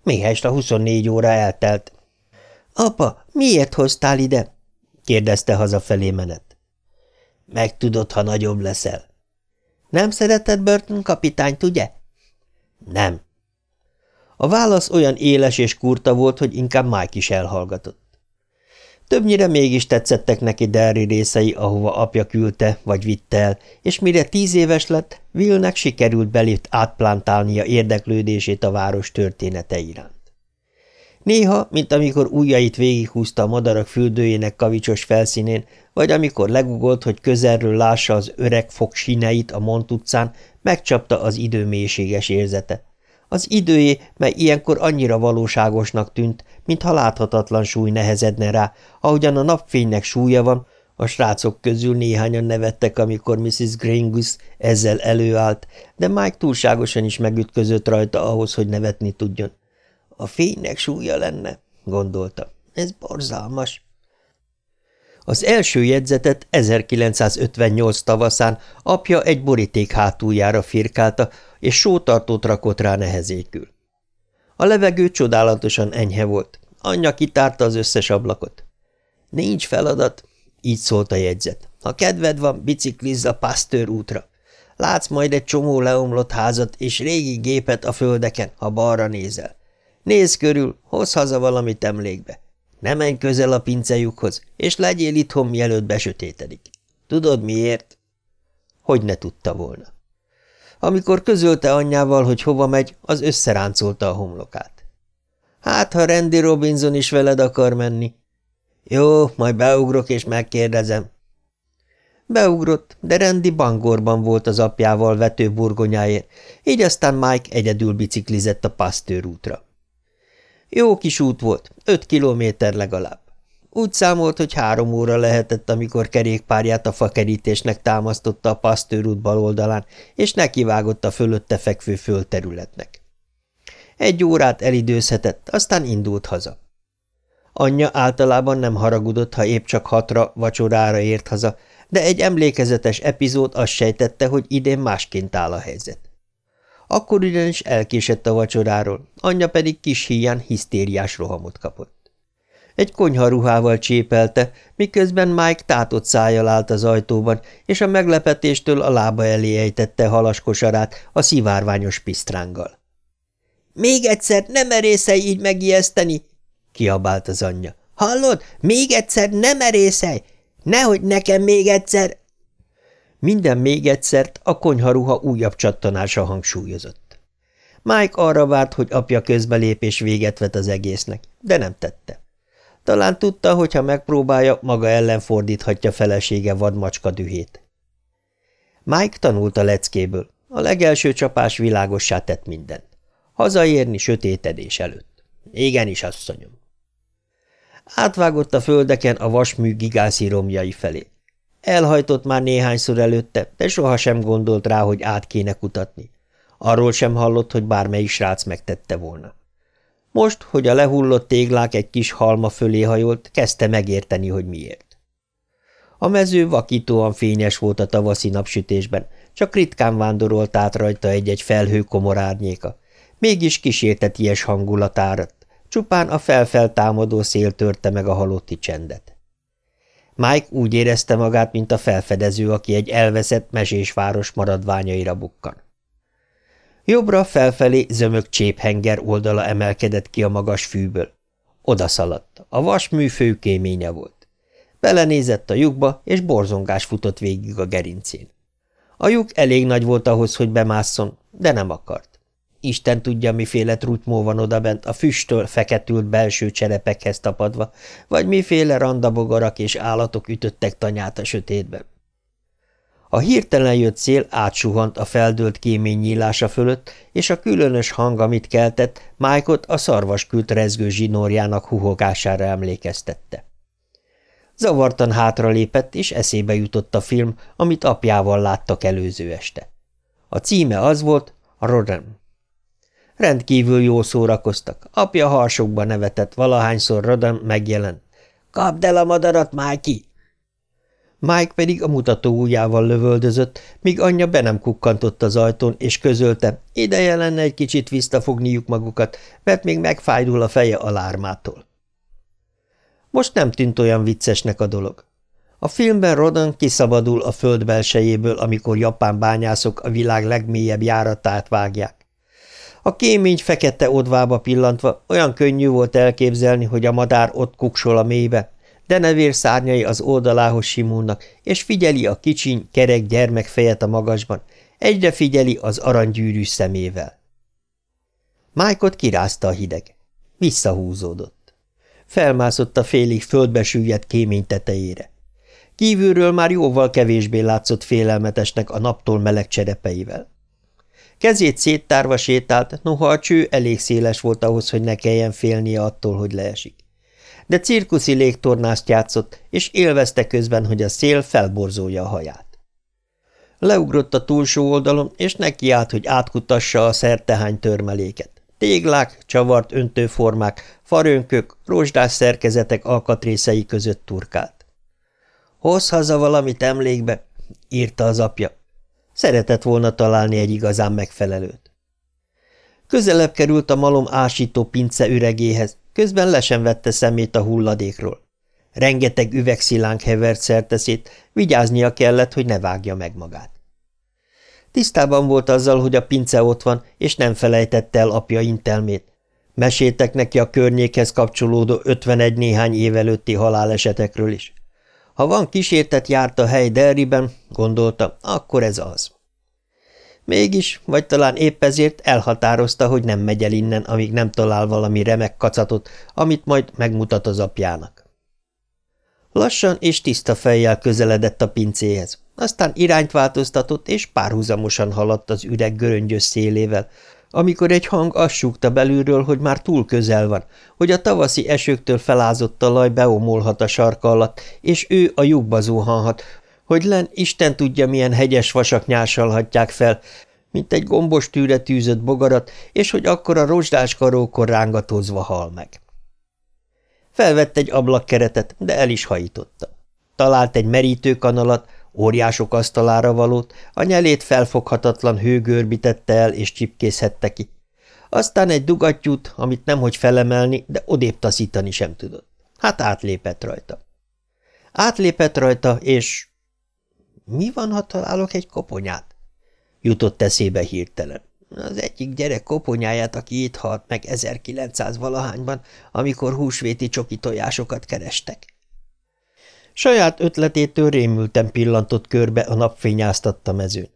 Mihelyest a 24 óra eltelt. – Apa, miért hoztál ide? – kérdezte hazafelé menet. – Megtudod, ha nagyobb leszel. – Nem szereted Burton kapitányt, ugye? – Nem. A válasz olyan éles és kurta volt, hogy inkább Mike is elhallgatott. Többnyire mégis tetszettek neki Derry részei, ahova apja küldte vagy vitte el, és mire tíz éves lett, Willnek sikerült belét átplántálnia érdeklődését a város története iránt. Néha, mint amikor ujjait végighúzta a madarak füldőjének kavicsos felszínén, vagy amikor legugolt, hogy közelről lássa az öreg fog sineit a Mont utcán, megcsapta az idő mélységes érzete. Az időé, mely ilyenkor annyira valóságosnak tűnt, mintha láthatatlan súly nehezedne rá, ahogyan a napfénynek súlya van, a srácok közül néhányan nevettek, amikor Mrs. Gringus ezzel előállt, de Mike túlságosan is megütközött rajta ahhoz, hogy nevetni tudjon. A fénynek súlya lenne, gondolta. Ez borzalmas. Az első jegyzetet 1958 tavaszán apja egy boríték hátuljára firkálta, és sótartót rakott rá nehezékül. A levegő csodálatosan enyhe volt, anyja kitárta az összes ablakot. Nincs feladat, így szólt a jegyzet. Ha kedved van, biciklizz a Pasteur útra. Látsz majd egy csomó leomlott házat és régi gépet a földeken, ha balra nézel. Nézz körül, hozz haza valamit emlékbe. Ne menj közel a pincejukhoz, és legyél itthon, mielőtt besötétedik. Tudod miért? Hogy ne tudta volna. Amikor közölte anyjával, hogy hova megy, az összeráncolta a homlokát. Hát, ha Randy Robinson is veled akar menni. Jó, majd beugrok és megkérdezem. Beugrott, de Randy Bangorban volt az apjával vető burgonyáért, így aztán Mike egyedül biciklizett a Pasteur útra. Jó kis út volt, öt kilométer legalább. Úgy számolt, hogy három óra lehetett, amikor kerékpárját a fakerítésnek támasztotta a út bal oldalán, és nekivágott a fölötte fekvő földterületnek. Egy órát elidőzhetett, aztán indult haza. Anyja általában nem haragudott, ha épp csak hatra, vacsorára ért haza, de egy emlékezetes epizód azt sejtette, hogy idén másként áll a helyzet. Akkor ugyanis elkésett a vacsoráról, anyja pedig kis híján hisztériás rohamot kapott. Egy konyharuhával csépelte, miközben Mike tátott szájjal állt az ajtóban, és a meglepetéstől a lába elé ejtette halas kosarát a szivárványos pisztránggal. – Még egyszer nem merészelj így megijeszteni! – kiabált az anyja. – Hallod? Még egyszer nem merészelj! Nehogy nekem még egyszer! Minden még egyszert a konyharuha újabb csattanása hangsúlyozott. Mike arra várt, hogy apja közbelépés véget vet az egésznek, de nem tette. Talán tudta, hogy ha megpróbálja, maga ellen fordíthatja felesége vadmacska dühét. Mike tanult a leckéből. A legelső csapás világossá tett mindent. Hazaérni sötétedés előtt. Igenis, asszonyom. Átvágott a földeken a vasmű gigászi romjai felé. Elhajtott már néhányszor előtte, de sohasem gondolt rá, hogy át kéne kutatni. Arról sem hallott, hogy bármelyik srác megtette volna. Most, hogy a lehullott téglák egy kis halma fölé hajolt, kezdte megérteni, hogy miért. A mező vakítóan fényes volt a tavaszi napsütésben, csak ritkán vándorolt át rajta egy-egy felhő komor árnyéka. Mégis kísérteties hangulat áradt, csupán a felfeltámadó szél törte meg a halotti csendet. Mike úgy érezte magát, mint a felfedező, aki egy elveszett mesés város maradványaira bukkan. Jobbra felfelé zömök cséphenger oldala emelkedett ki a magas fűből. Oda szaladt. A vasmű főkéménye volt. Belenézett a lyukba, és borzongás futott végig a gerincén. A lyuk elég nagy volt ahhoz, hogy bemásszon, de nem akart. Isten tudja, miféle trutymó van odabent a füsttől feketült belső cserepekhez tapadva, vagy miféle randabogarak és állatok ütöttek tanyát a sötétben. A hirtelen jött szél átsuhant a feldőlt kémény nyílása fölött, és a különös hang, amit keltett, Májkot a szarvaskült rezgő zsinórjának huhogására emlékeztette. Zavartan hátralépett, és eszébe jutott a film, amit apjával láttak előző este. A címe az volt, Rodem. Rendkívül jól szórakoztak. Apja harsokba nevetett, valahányszor Rodan megjelent. – Kapd el a madarat, Mikey! Mike pedig a mutató ujjával lövöldözött, míg anyja be nem kukkantott az ajtón, és közölte, ideje lenne egy kicsit visszafogniuk magukat, mert még megfájdul a feje a lármától. Most nem tűnt olyan viccesnek a dolog. A filmben Rodan kiszabadul a föld belsejéből, amikor japán bányászok a világ legmélyebb járatát vágják. A kémény fekete odvába pillantva olyan könnyű volt elképzelni, hogy a madár ott kuksol a mélybe, de nevér szárnyai az oldalához simulnak, és figyeli a kicsiny, kerek gyermekfejet a magasban, egyre figyeli az aranygyűrű szemével. Májkot kirázta a hideg. Visszahúzódott. Felmászott a félig földbe süllyedt kémény tetejére. Kívülről már jóval kevésbé látszott félelmetesnek a naptól meleg cserepeivel. Kezét széttárva sétált, noha a cső elég széles volt ahhoz, hogy ne kelljen félnie attól, hogy leesik. De cirkuszi légtornást játszott, és élvezte közben, hogy a szél felborzolja a haját. Leugrott a túlsó oldalon, és nekiállt, hogy átkutassa a szertehány törmeléket. Téglák, csavart öntőformák, farönkök, rozsdás szerkezetek alkatrészei között turkált. Hozz haza valamit emlékbe, írta az apja. Szeretett volna találni egy igazán megfelelőt. Közelebb került a malom ásító pince üregéhez, közben le sem vette szemét a hulladékról. Rengeteg üvegszilánk hevert szerteszét, vigyáznia kellett, hogy ne vágja meg magát. Tisztában volt azzal, hogy a pince ott van, és nem felejtette el apja intelmét. Meséltek neki a környékhez kapcsolódó 51 néhány év előtti halálesetekről is. Ha van kísértet járt a hely Derriben, gondolta, akkor ez az. Mégis, vagy talán épp ezért elhatározta, hogy nem megy el innen, amíg nem talál valami remek kacatot, amit majd megmutat az apjának. Lassan és tiszta fejjel közeledett a pincéhez, aztán irányt változtatott, és párhuzamosan haladt az üreg göröngyös szélével, amikor egy hang azt belülről, hogy már túl közel van, hogy a tavaszi esőktől felázott talaj beomolhat a sarka alatt, és ő a lyukba zuhanhat, hogy len Isten tudja, milyen hegyes vasak nyásalhatják fel, mint egy gombos tűre tűzött bogarat, és hogy akkor a rozsdás karókor rángatozva hal meg. Felvett egy ablakkeretet, de el is hajította. Talált egy merítőkanalat, óriások asztalára valót, a nyelét felfoghatatlan hőgörbítette el és csipkészhette ki. Aztán egy dugattyút, amit nemhogy felemelni, de odébb taszítani sem tudott. Hát átlépett rajta. Átlépett rajta, és... Mi van, ha találok egy koponyát? Jutott eszébe hirtelen. Az egyik gyerek koponyáját, aki itt halt meg 1900 valahányban, amikor húsvéti csoki tojásokat kerestek. Saját ötletétől rémülten pillantott körbe a napfényáztatta mezőn.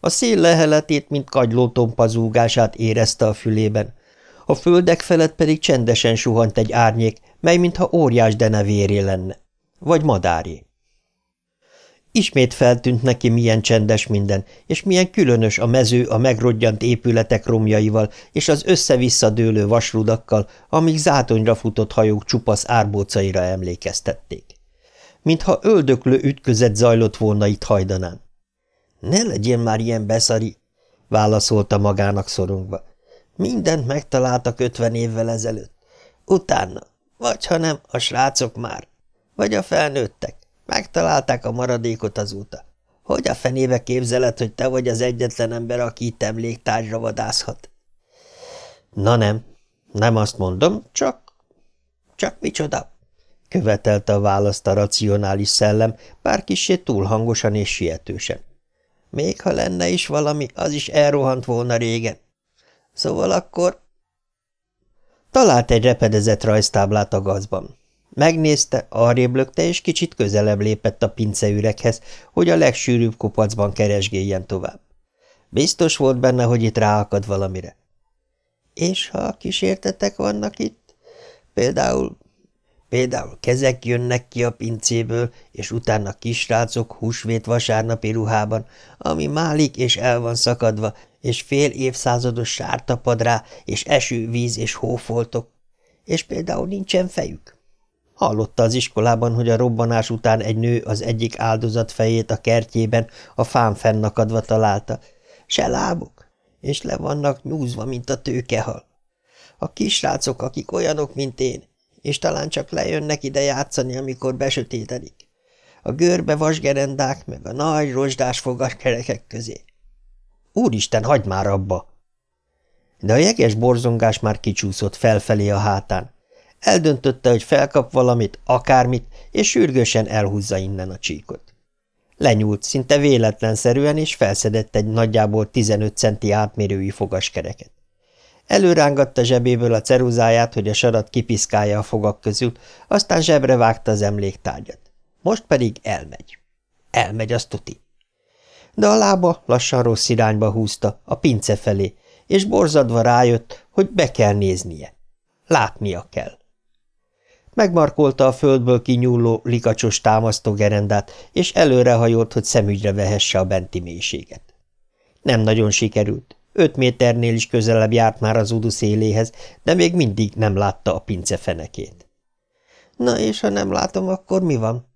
A szél leheletét, mint kagyló tompazúgását érezte a fülében, a földek felett pedig csendesen suhant egy árnyék, mely mintha óriás denevéré lenne, vagy madáré. Ismét feltűnt neki, milyen csendes minden, és milyen különös a mező a megrodjant épületek romjaival és az össze-vissza dőlő vasrudakkal, amíg zátonyra futott hajók csupasz árbócaira emlékeztették. Mintha öldöklő ütközet zajlott volna itt hajdanán. – Ne legyél már ilyen beszari! – válaszolta magának szorongva. – Mindent megtaláltak ötven évvel ezelőtt. Utána, vagy ha nem, a srácok már, vagy a felnőttek. Megtalálták a maradékot azóta. Hogy a fenébe képzeled, hogy te vagy az egyetlen ember, aki itt emléktárgyra vadászhat? Na nem, nem azt mondom, csak... Csak micsoda? Követelte a választ a racionális szellem, bár kissé túl hangosan és sietősen. Még ha lenne is valami, az is elrohant volna régen. Szóval akkor... Talált egy repedezett rajztáblát a gazban. Megnézte, arrébb lökte, és kicsit közelebb lépett a pinceüreghez, hogy a legsűrűbb kupacban keresgéljen tovább. Biztos volt benne, hogy itt ráakad valamire. És ha kísértetek vannak itt? Például, például kezek jönnek ki a pincéből, és utána kisrácok húsvét vasárnapi ruhában, ami málik és el van szakadva, és fél évszázados sár rá, és eső, víz és hófoltok, és például nincsen fejük. Hallotta az iskolában, hogy a robbanás után egy nő az egyik áldozat fejét a kertjében a fán fennakadva találta. Se lábok, és le vannak nyúzva, mint a tőkehal. A kisrácok, akik olyanok, mint én, és talán csak lejönnek ide játszani, amikor besötétedik. A görbe vasgerendák, meg a nagy rozsdás fogaskerekek közé. Úristen, hagyd már abba! De a jeges borzongás már kicsúszott felfelé a hátán. Eldöntötte, hogy felkap valamit, akármit, és sürgősen elhúzza innen a csíkot. Lenyúlt, szinte véletlenszerűen, és felszedett egy nagyjából 15 centi átmérői fogaskereket. Előrángatta zsebéből a ceruzáját, hogy a sarat kipiszkálja a fogak közül, aztán zsebre vágta az emléktárgyat. Most pedig elmegy. Elmegy, azt tuti. De a lába lassan rossz irányba húzta, a pince felé, és borzadva rájött, hogy be kell néznie. Látnia kell. Megmarkolta a földből kinyúló, likacsos támasztógerendát, és előrehajolt, hogy szemügyre vehesse a benti mélységet. Nem nagyon sikerült. Öt méternél is közelebb járt már az udu széléhez, de még mindig nem látta a pince fenekét. Na és ha nem látom, akkor mi van?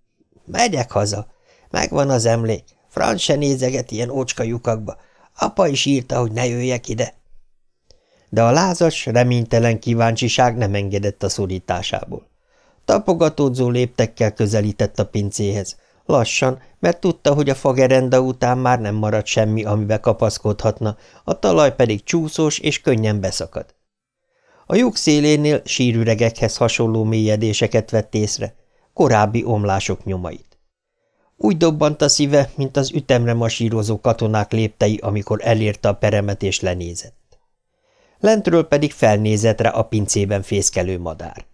Megyek haza. Megvan az emlék. Franc se nézeget ilyen ócska lyukakba. Apa is írta, hogy ne jöjjek ide. De a lázas, reménytelen kíváncsiság nem engedett a szorításából. Tapogatódzó léptekkel közelített a pincéhez. Lassan, mert tudta, hogy a fagerenda után már nem marad semmi, amibe kapaszkodhatna, a talaj pedig csúszós és könnyen beszakad. A lyuk szélénél sírüregekhez hasonló mélyedéseket vett észre, korábbi omlások nyomait. Úgy dobbant a szíve, mint az ütemre masírozó katonák léptei, amikor elérte a peremet és lenézett. Lentről pedig felnézett rá a pincében fészkelő madár.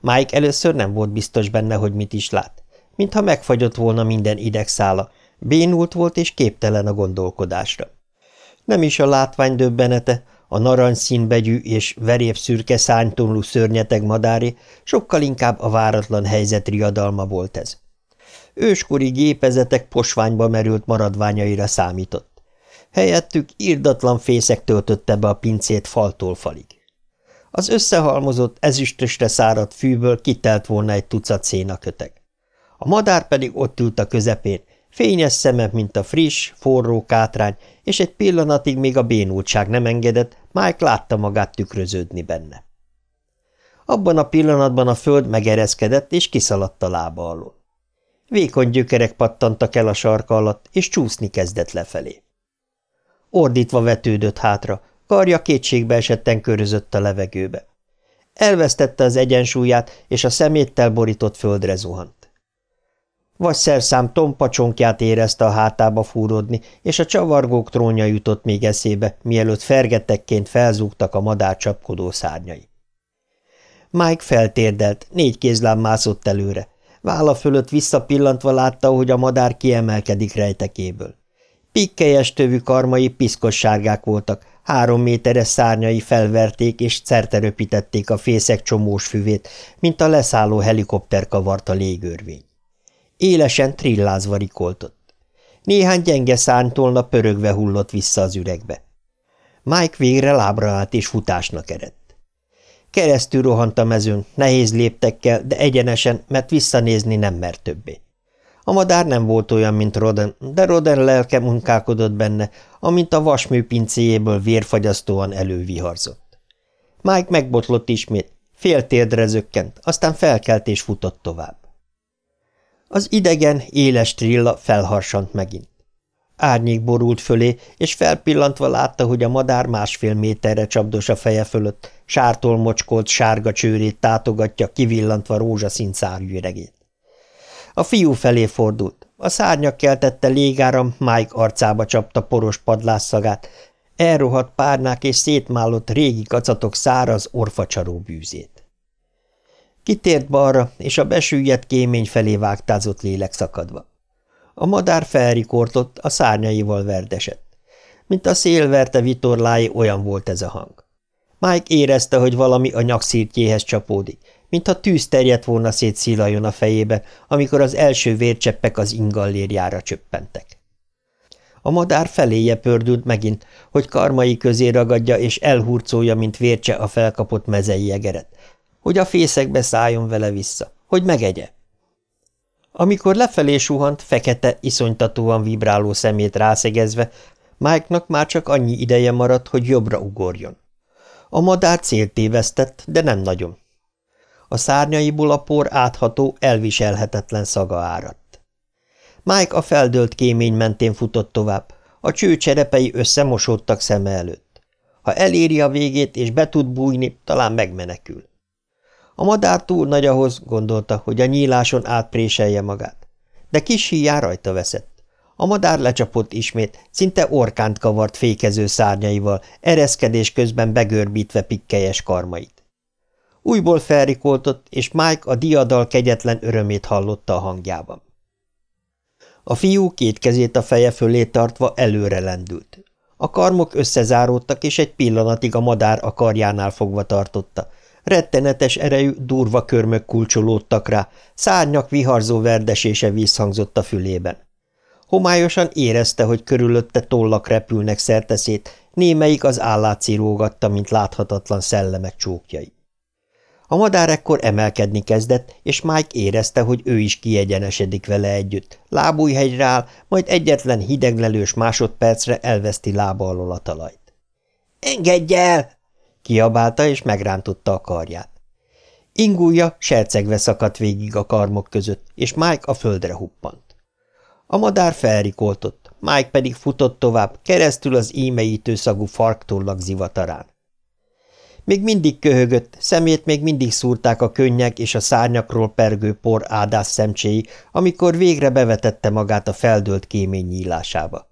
Mike először nem volt biztos benne, hogy mit is lát, mintha megfagyott volna minden idegszála, bénult volt és képtelen a gondolkodásra. Nem is a látvány döbbenete, a narancsszínbegyű és verépszürke szánytonlú szörnyeteg madáré, sokkal inkább a váratlan helyzet riadalma volt ez. Őskori gépezetek posványba merült maradványaira számított. Helyettük írdatlan fészek töltötte be a pincét faltól falig. Az összehalmozott, ezüstösre száradt fűből kitelt volna egy tucat szénaköteg. A madár pedig ott ült a közepén, fényes szeme, mint a friss, forró kátrány, és egy pillanatig még a bénultság nem engedett, Mike látta magát tükröződni benne. Abban a pillanatban a föld megereszkedett, és kiszaladt a lába alól. Vékony gyökerek pattantak el a sarka alatt, és csúszni kezdett lefelé. Ordítva vetődött hátra, karja kétségbe esetten körözött a levegőbe. Elvesztette az egyensúlyát, és a szeméttel borított földre zuhant. Vagy szerszám tompa csonkját érezte a hátába fúrodni, és a csavargók trónja jutott még eszébe, mielőtt fergetekként felzúgtak a madár csapkodó szárnyai. Mike feltérdelt, négy kézlám mászott előre. Válla fölött visszapillantva látta, hogy a madár kiemelkedik rejtekéből. Pikkelyes tövű karmai piszkos sárgák voltak, három méteres szárnyai felverték és certeröpítették a fészek csomós füvét, mint a leszálló helikopter kavarta légörvény. Élesen trillázva rikoltott. Néhány gyenge szárnytolna pörögve hullott vissza az üregbe. Mike végre lábra állt és futásnak eredt. Keresztül rohant a mezőn, nehéz léptekkel, de egyenesen, mert visszanézni nem mert többé. A madár nem volt olyan, mint Roden, de Roden lelke munkálkodott benne, amint a vasmű pincéjéből vérfagyasztóan előviharzott. Mike megbotlott ismét, fél térdre zökkent, aztán felkelt és futott tovább. Az idegen, éles trilla felharsant megint. Árnyék borult fölé, és felpillantva látta, hogy a madár másfél méterre csapdos a feje fölött, sártól mocskolt sárga csőrét tátogatja, kivillantva rózsaszín szárüregét. A fiú felé fordult. A szárnyak keltette légáram Mike arcába csapta poros padlásszagát, elrohadt párnák és szétmálott régi kacatok száraz orfacsaró bűzét. Kitért balra, és a besüllyedt kémény felé vágtázott lélek szakadva. A madár felrikortott, a szárnyaival verdesett. Mint a szél verte vitorlái, olyan volt ez a hang. Mike érezte, hogy valami a nyakszírtjéhez csapódik, mintha tűz terjedt volna szét szílajon a fejébe, amikor az első vércseppek az ingallérjára csöppentek. A madár feléje pördült megint, hogy karmai közé ragadja és elhurcolja, mint vércse a felkapott mezei egeret, hogy a fészekbe szálljon vele vissza, hogy megegye. Amikor lefelé suhant, fekete, iszonytatóan vibráló szemét rászegezve, Mike-nak már csak annyi ideje maradt, hogy jobbra ugorjon. A madár célt tévesztett, de nem nagyon. A szárnyaiból a por átható, elviselhetetlen szaga áradt. Mike a feldölt kémény mentén futott tovább, a cső cserepei összemosódtak szeme előtt. Ha eléri a végét és be tud bújni, talán megmenekül. A madár túl nagy ahhoz, gondolta, hogy a nyíláson átpréselje magát. De kis híján rajta veszett. A madár lecsapott ismét, szinte orkánt kavart fékező szárnyaival, ereszkedés közben begörbítve pikkelyes karmait. Újból felrikoltott, és Mike a diadal kegyetlen örömét hallotta a hangjában. A fiú két kezét a feje fölé tartva előre lendült. A karmok összezáródtak, és egy pillanatig a madár a karjánál fogva tartotta, Rettenetes erejű, durva körmök kulcsolódtak rá, szárnyak viharzó verdesése visszhangzott a fülében. Homályosan érezte, hogy körülötte tollak repülnek szerteszét, némelyik az állát szírógatta, mint láthatatlan szellemek csókjai. A madár ekkor emelkedni kezdett, és Mike érezte, hogy ő is kiegyenesedik vele együtt. Lábújhegyre áll, majd egyetlen hideglelős másodpercre elveszti lába alól a talajt. – Engedj el! kiabálta, és megrántotta a karját. Ingúja sercegve szakadt végig a karmok között, és Mike a földre huppant. A madár felrikoltott, Mike pedig futott tovább, keresztül az ímeítő szagú farktollag zivatarán. Még mindig köhögött, szemét még mindig szúrták a könnyek és a szárnyakról pergő por áldás szemcséi, amikor végre bevetette magát a feldölt kémény nyílásába.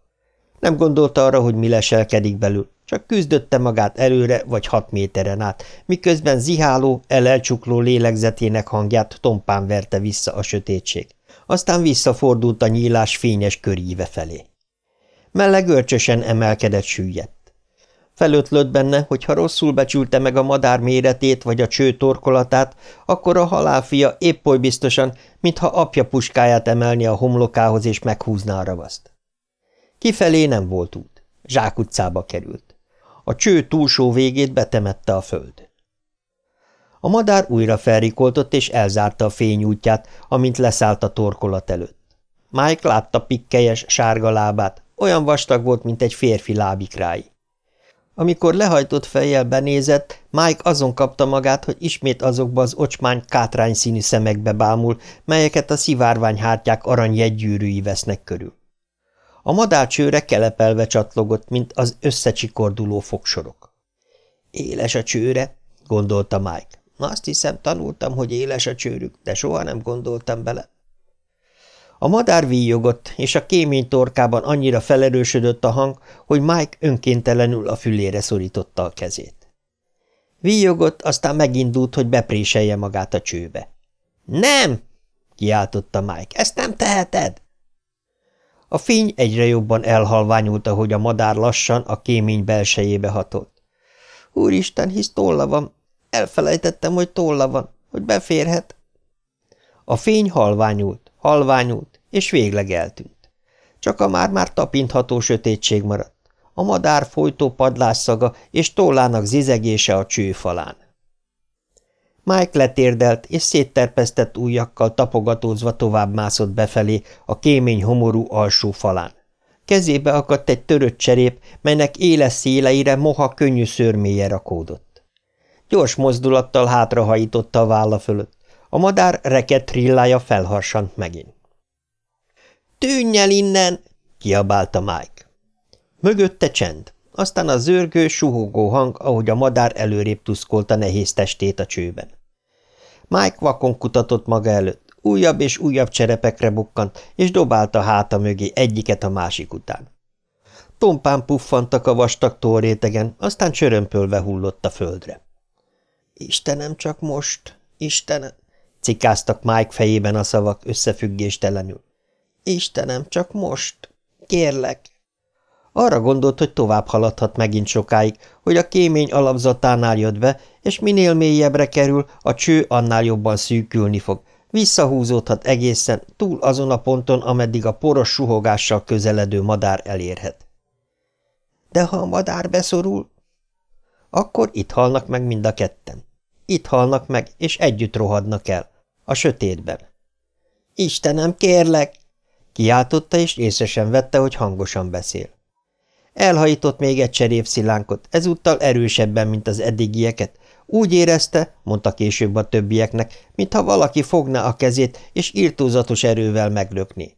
Nem gondolta arra, hogy mi leselkedik belül, csak küzdötte magát előre vagy hat méteren át, miközben ziháló, elelcsukló lélegzetének hangját tompán verte vissza a sötétség. Aztán visszafordult a nyílás fényes köríve felé. Melle görcsösen emelkedett süllyedt. Felötlött benne, hogy ha rosszul becsülte meg a madár méretét vagy a cső torkolatát, akkor a halálfia épp oly biztosan, mintha apja puskáját emelni a homlokához és meghúzná a ravaszt. Kifelé nem volt út. Zsákutcába került. A cső túlsó végét betemette a föld. A madár újra felrikoltott és elzárta a fényútját, amint leszállt a torkolat előtt. Mike látta pikkelyes, sárga lábát, olyan vastag volt, mint egy férfi lábikrái. Amikor lehajtott fejjel benézett, Mike azon kapta magát, hogy ismét azokba az ocsmány kátrány színű szemekbe bámul, melyeket a szivárványhártyák aranyjegygyűrűi vesznek körül. A madárcsőre kelepelve csatlogott, mint az összecsikorduló fogsorok. Éles a csőre, gondolta Mike. Azt hiszem, tanultam, hogy éles a csőrük, de soha nem gondoltam bele. A madár víjogott, és a kémény torkában annyira felerősödött a hang, hogy Mike önkéntelenül a fülére szorította a kezét. Víjogott, aztán megindult, hogy bepréselje magát a csőbe. – Nem! – kiáltotta Mike. – Ezt nem teheted! A fény egyre jobban elhalványult, ahogy a madár lassan a kémény belsejébe hatolt. Úristen, hisz tolla van. Elfelejtettem, hogy tolla van, hogy beférhet. A fény halványult, halványult, és végleg eltűnt. Csak a már-már tapintható sötétség maradt. A madár folytó padlásszaga és tollának zizegése a csőfalán. Mike letérdelt, és szétterpesztett ujjakkal tapogatózva tovább mászott befelé a kémény homorú alsó falán. Kezébe akadt egy törött cserép, melynek éles széleire moha könnyű szörméje rakódott. Gyors mozdulattal hátrahajította a válla fölött. A madár reket trillája felharsant megint. – Tűnj el innen! – kiabálta Mike. Mögötte csend, aztán a zörgő, suhogó hang, ahogy a madár előrébb tuszkolta nehéz testét a csőben. Mike vakon kutatott maga előtt, újabb és újabb cserepekre bukkant, és dobálta háta mögé egyiket a másik után. Tompán puffantak a vastag tórrétegen, aztán csörömpölve hullott a földre. – Istenem, csak most! Istenem! – cikáztak Mike fejében a szavak összefüggéstelenül. – Istenem, csak most! Kérlek! Arra gondolt, hogy tovább haladhat megint sokáig, hogy a kémény alapzatánál jött be, és minél mélyebbre kerül, a cső annál jobban szűkülni fog. Visszahúzódhat egészen, túl azon a ponton, ameddig a poros suhogással közeledő madár elérhet. De ha a madár beszorul, akkor itt halnak meg mind a ketten. Itt halnak meg, és együtt rohadnak el, a sötétben. Istenem, kérlek! Kiáltotta, és észre sem vette, hogy hangosan beszél. Elhajított még egy cserépszilánkot, ezúttal erősebben, mint az eddigieket. Úgy érezte, mondta később a többieknek, mintha valaki fogná a kezét, és írtózatos erővel meglökné.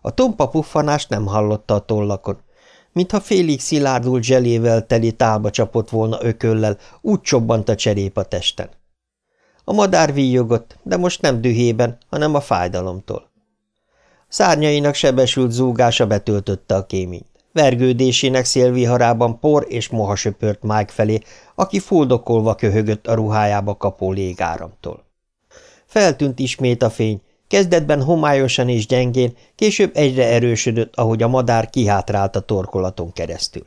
A tompa puffanást nem hallotta a tollakon. Mintha félig szilárdult zselével teli tálba csapott volna ököllel, úgy csobbant a cserép a testen. A madár víjogott, de most nem dühében, hanem a fájdalomtól. Szárnyainak sebesült zúgása betöltötte a kéményt. Vergődésének szélviharában por és moha söpört Mike felé, aki fuldokolva köhögött a ruhájába kapó légáramtól. Feltűnt ismét a fény, kezdetben homályosan és gyengén, később egyre erősödött, ahogy a madár kihátrált a torkolaton keresztül.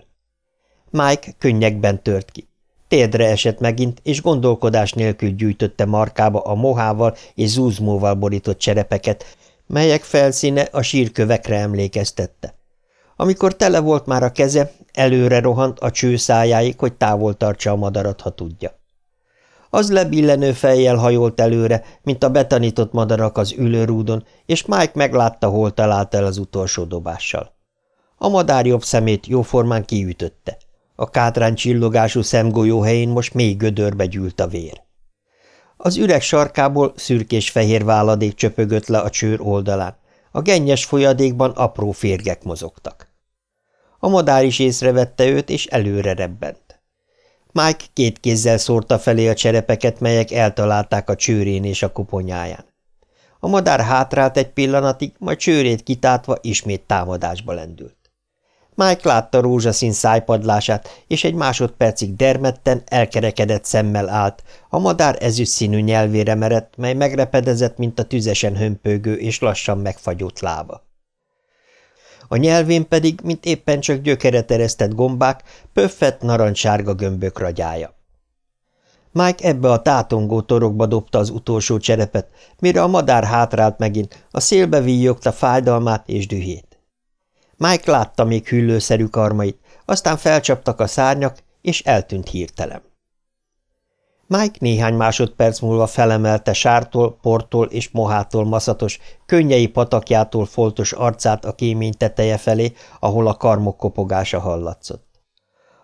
Mike könnyekben tört ki. Térdre esett megint, és gondolkodás nélkül gyűjtötte markába a mohával és zúzmóval borított cserepeket, melyek felszíne a sírkövekre emlékeztette. Amikor tele volt már a keze, előre rohant a cső szájáig, hogy távol tartsa a madarat, ha tudja. Az lebillenő fejjel hajolt előre, mint a betanított madarak az ülőrúdon, és Mike meglátta, hol talált el az utolsó dobással. A madár jobb szemét jóformán kiütötte. A kátrány csillogású szemgolyó helyén most még gödörbe gyűlt a vér. Az üreg sarkából szürkés-fehér váladék csöpögött le a csőr oldalán. A gennyes folyadékban apró férgek mozogtak. A madár is észrevette őt, és előre rebbent. Mike két kézzel szórta felé a cserepeket, melyek eltalálták a csőrén és a kuponyáján. A madár hátrált egy pillanatig, majd csőrét kitátva ismét támadásba lendült. Mike látta rózsaszín szájpadlását, és egy másodpercig dermedten, elkerekedett szemmel állt, a madár ezüst színű nyelvére merett, mely megrepedezett, mint a tüzesen hömpögő és lassan megfagyott lába. A nyelvén pedig, mint éppen csak gyökere teresztett gombák, pöffett narancssárga gömbök ragyája. Mike ebbe a tátongó torokba dobta az utolsó cserepet, mire a madár hátrált megint, a szélbe víjogta fájdalmát és dühét. Mike látta még hüllőszerű karmait, aztán felcsaptak a szárnyak, és eltűnt hirtelen. Mike néhány másodperc múlva felemelte sártól, portól és mohától maszatos, könnyei patakjától foltos arcát a kémény teteje felé, ahol a karmok kopogása hallatszott.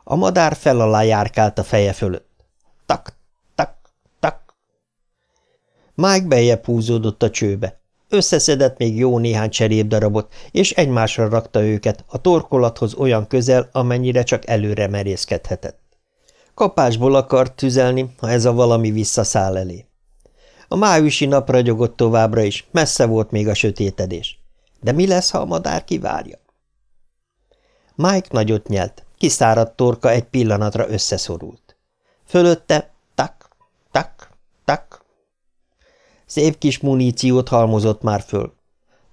A madár fel alá járkált a feje fölött. Tak, tak, tak. Mike bejebb húzódott a csőbe. Összeszedett még jó néhány cserépdarabot, és egymásra rakta őket, a torkolathoz olyan közel, amennyire csak előre merészkedhetett. Kapásból akart tüzelni, ha ez a valami visszaszáll elé. A májusi nap ragyogott továbbra is, messze volt még a sötétedés. De mi lesz, ha a madár kivárja? Mike nagyot nyelt, kiszáradt torka egy pillanatra összeszorult. Fölötte tak, tak, tak, Szép kis muníciót halmozott már föl.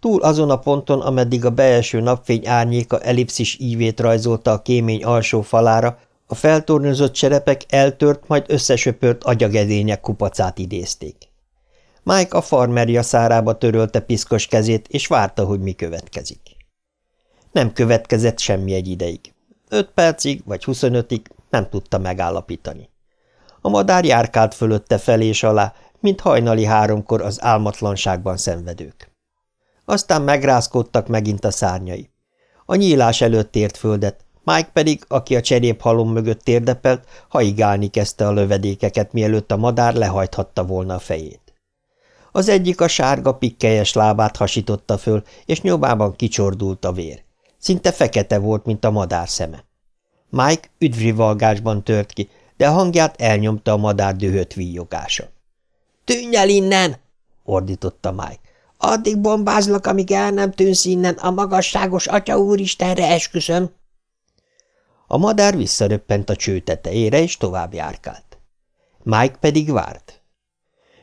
Túl azon a ponton, ameddig a belső napfény árnyéka elipszis ívét rajzolta a kémény alsó falára, a feltornyozott cserepek eltört, majd összesöpört agyagedények kupacát idézték. Mike a farmerja szárába törölte piszkos kezét, és várta, hogy mi következik. Nem következett semmi egy ideig. Öt percig vagy huszonötig nem tudta megállapítani. A madár járkált fölötte felé és alá, mint hajnali háromkor az álmatlanságban szenvedők. Aztán megrázkodtak megint a szárnyai. A nyílás előtt ért földet, Mike pedig, aki a cseréphalom mögött térdepelt, haigálni kezdte a lövedékeket, mielőtt a madár lehajthatta volna a fejét. Az egyik a sárga pikkelyes lábát hasította föl, és nyomában kicsordult a vér. Szinte fekete volt, mint a madár szeme. Mike üdvrivalgásban tört ki, de a hangját elnyomta a madár dühött víjogása. – Tűnj el innen! – ordította Mike. – Addig bombázlak, amíg el nem tűnsz innen, a magasságos atya úristenre esküszöm! A madár visszaröppent a cső tetejére, és tovább járkált. Mike pedig várt.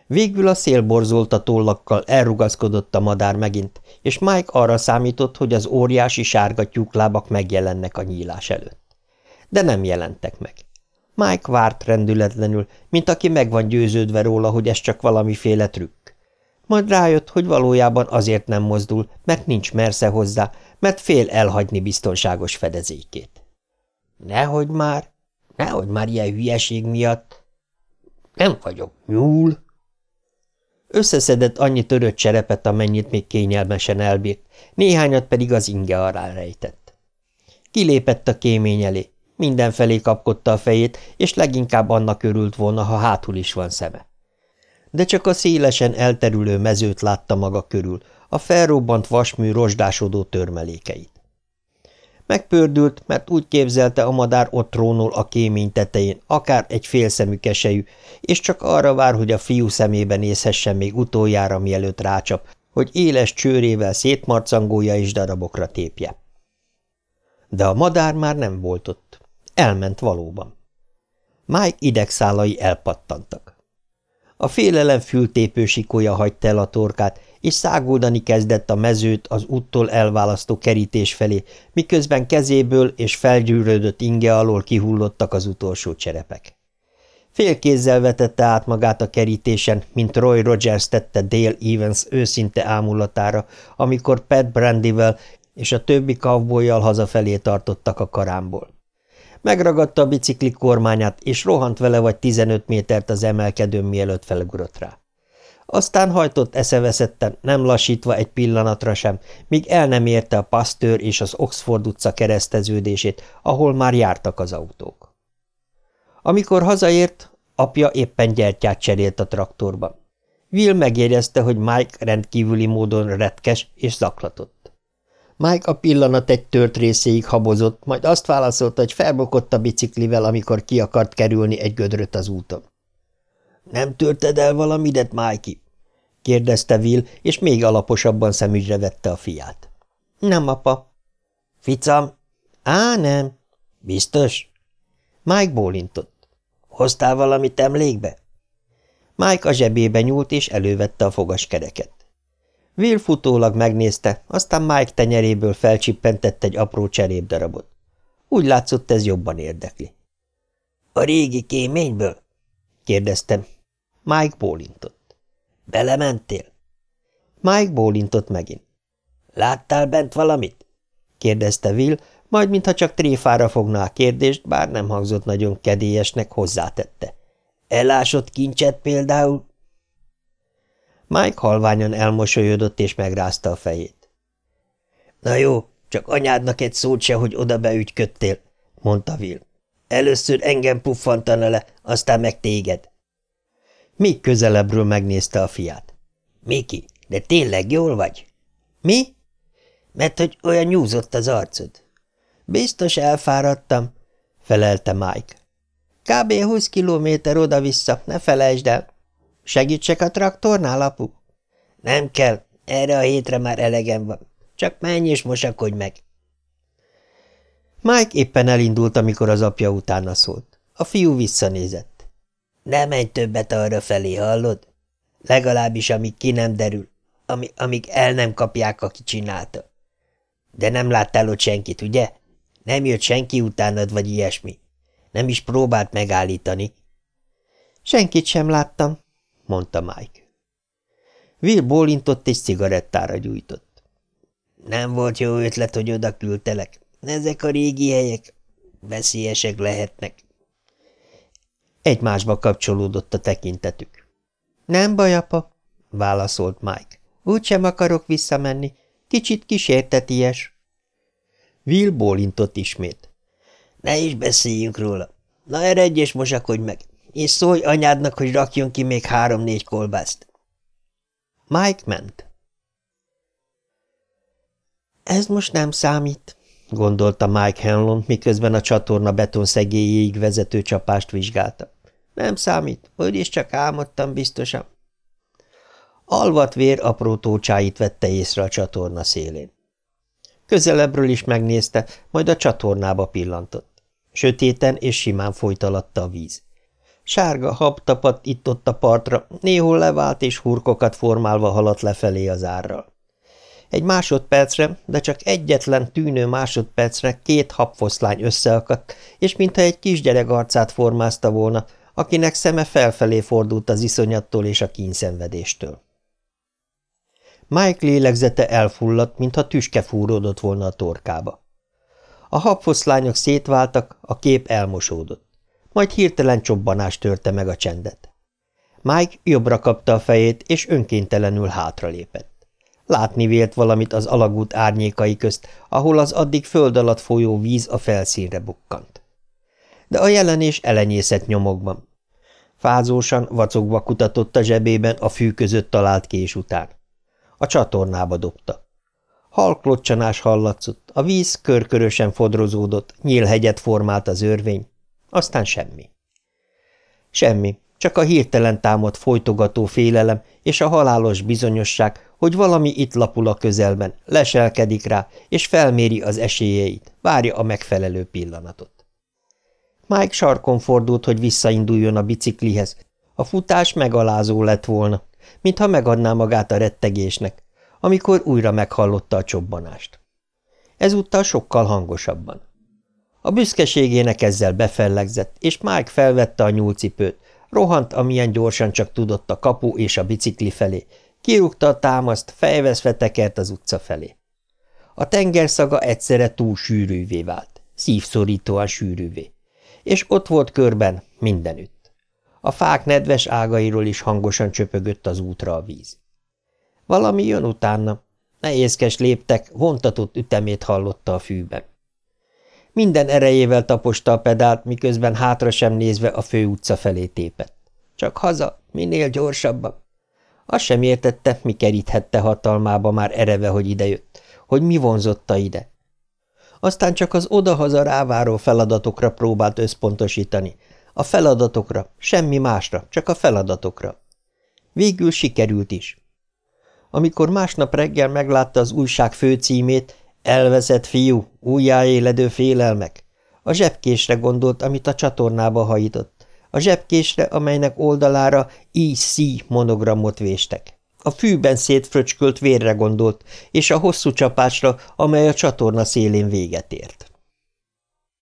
Végül a szélborzolta tollakkal elrugaszkodott a madár megint, és Mike arra számított, hogy az óriási sárga tyúklábak megjelennek a nyílás előtt. De nem jelentek meg. Mike várt rendületlenül, mint aki meg van győződve róla, hogy ez csak valamiféle trükk. Majd rájött, hogy valójában azért nem mozdul, mert nincs mersze hozzá, mert fél elhagyni biztonságos fedezékét. Nehogy már, nehogy már ilyen hülyeség miatt. Nem vagyok nyúl. Összeszedett annyi törött cserepet, amennyit még kényelmesen elbírt, néhányat pedig az inge alá rejtett. Kilépett a kémény elé, Mindenfelé kapkodta a fejét, és leginkább annak örült volna, ha hátul is van szeme. De csak a szélesen elterülő mezőt látta maga körül, a felrobbant vasmű rozsdásodó törmelékeit. Megpördült, mert úgy képzelte a madár ott trónol a kémény tetején, akár egy félszemű kesejű, és csak arra vár, hogy a fiú szemébe nézhessen még utoljára, mielőtt rácsap, hogy éles csőrével szétmarcangolja és darabokra tépje. De a madár már nem volt ott. Elment valóban. Mike idegszálai elpattantak. A félelem fültépő sikója hagyta el a torkát, és száguldani kezdett a mezőt az úttól elválasztó kerítés felé, miközben kezéből és felgyűrődött inge alól kihullottak az utolsó cserepek. Félkézzel vetette át magát a kerítésen, mint Roy Rogers tette Dale Evans őszinte ámulatára, amikor Pat Brandyvel és a többi kavbolyjal hazafelé tartottak a karámból. Megragadta a bicikli kormányát, és rohant vele vagy 15 métert az emelkedőn, mielőtt felugrott rá. Aztán hajtott eszeveszetten, nem lassítva egy pillanatra sem, míg el nem érte a Pasteur és az Oxford utca kereszteződését, ahol már jártak az autók. Amikor hazaért, Apja éppen gyertyát cserélt a traktorban. Will megérezte, hogy Mike rendkívüli módon retkes és zaklatott. Mike a pillanat egy tört részéig habozott, majd azt válaszolta, hogy felbokott a biciklivel, amikor ki akart kerülni egy gödröt az úton. – Nem törted el valamidet, Mikey? – kérdezte Will, és még alaposabban szemügyre vette a fiát. – Nem, apa. – Ficam? – Á, nem. – Biztos? Mike bólintott. – Hoztál valamit emlékbe? Mike a zsebébe nyúlt, és elővette a fogaskereket. Will futólag megnézte, aztán Mike tenyeréből felcsippentett egy apró cserépdarabot. Úgy látszott, ez jobban érdekli. – A régi kéményből? – kérdeztem. Mike bólintott. – Belementél? Mike bólintott megint. – Láttál bent valamit? – kérdezte Will, majd mintha csak tréfára fogná a kérdést, bár nem hangzott nagyon kedélyesnek, hozzátette. – Elásott kincset például? Mike halványan elmosolyodott és megrázta a fejét. – Na jó, csak anyádnak egy szót se, hogy oda beügyködtél, mondta Will. Először engem puffantana le, aztán meg téged. Még közelebbről megnézte a fiát. Miki, de tényleg jól vagy? Mi? Mert hogy olyan nyúzott az arcod. Biztos elfáradtam, felelte Mike. Kb. 20 kilométer oda-vissza, ne felejtsd el. Segítsek a traktornál, apu? Nem kell, erre a hétre már elegem van. Csak menj és mosakodj meg. Mike éppen elindult, amikor az apja utána szólt. A fiú visszanézett. Ne menj többet arra felé, hallod? Legalábbis amíg ki nem derül, ami, amíg el nem kapják, aki csinálta. De nem láttál ott senkit, ugye? Nem jött senki utánad, vagy ilyesmi. Nem is próbált megállítani. Senkit sem láttam, mondta Mike. Will bólintott és cigarettára gyújtott. Nem volt jó ötlet, hogy oda küldtelek. Ezek a régi helyek veszélyesek lehetnek. Egymásba kapcsolódott a tekintetük. Nem baj, apa, válaszolt Mike. Úgysem akarok visszamenni. Kicsit kísérteties. Will bólintott ismét. Ne is beszéljünk róla. Na eredj és mosakodj meg és szólj anyádnak, hogy rakjon ki még három-négy kolbászt. Mike ment. Ez most nem számít, gondolta Mike Hanlon, miközben a csatorna betonszegélyéig vezető csapást vizsgálta. Nem számít, úgyis csak álmodtam biztosan. Alvat vér apró tócsáit vette észre a csatorna szélén. Közelebbről is megnézte, majd a csatornába pillantott. Sötéten és simán folyt alatta a víz. Sárga hab tapadt itt-ott a partra, néhol levált és hurkokat formálva haladt lefelé az árral. Egy másodpercre, de csak egyetlen tűnő másodpercre két habfoszlány összeakadt, és mintha egy kisgyerek arcát formázta volna, akinek szeme felfelé fordult az iszonyattól és a kínszenvedéstől. Mike lélegzete elfulladt, mintha tüske fúródott volna a torkába. A habfoszlányok szétváltak, a kép elmosódott majd hirtelen csobbanás törte meg a csendet. Mike jobbra kapta a fejét, és önkéntelenül hátralépett. Látni vélt valamit az alagút árnyékai közt, ahol az addig föld alatt folyó víz a felszínre bukkant. De a jelenés elenyészett nyomokban. Fázósan, vacogva kutatott a zsebében a fű között talált kés után. A csatornába dobta. Halklocsanás hallatszott, a víz körkörösen fodrozódott, nyílhegyet formált az örvény, aztán semmi. Semmi, csak a hirtelen támadt folytogató félelem és a halálos bizonyosság, hogy valami itt lapul a közelben, leselkedik rá, és felméri az esélyeit, várja a megfelelő pillanatot. Mike sarkon fordult, hogy visszainduljon a biciklihez. A futás megalázó lett volna, mintha megadná magát a rettegésnek, amikor újra meghallotta a csobbanást. Ezúttal sokkal hangosabban. A büszkeségének ezzel befellegzett, és Mike felvette a nyúlcipőt, rohant, amilyen gyorsan csak tudott a kapu és a bicikli felé, kirúgta a támaszt, fejveszve tekert az utca felé. A tengerszaga egyszerre túl sűrűvé vált, szívszorítóan sűrűvé, és ott volt körben, mindenütt. A fák nedves ágairól is hangosan csöpögött az útra a víz. Valami jön utána, nehézkes léptek, vontatott ütemét hallotta a fűben. Minden erejével taposta a pedált, miközben hátra sem nézve a fő utca felé tépett. Csak haza, minél gyorsabban. Azt sem értette, mi keríthette hatalmába már ereve, hogy idejött, hogy mi vonzotta ide. Aztán csak az odahaza ráváró feladatokra próbált összpontosítani. A feladatokra, semmi másra, csak a feladatokra. Végül sikerült is. Amikor másnap reggel meglátta az újság főcímét, elveszett fiú, újjáéledő félelmek, a zsebkésre gondolt, amit a csatornába hajított, a zsebkésre, amelynek oldalára EC monogramot véstek. A fűben szétfröcskölt vérre gondolt, és a hosszú csapásra, amely a csatorna szélén véget ért.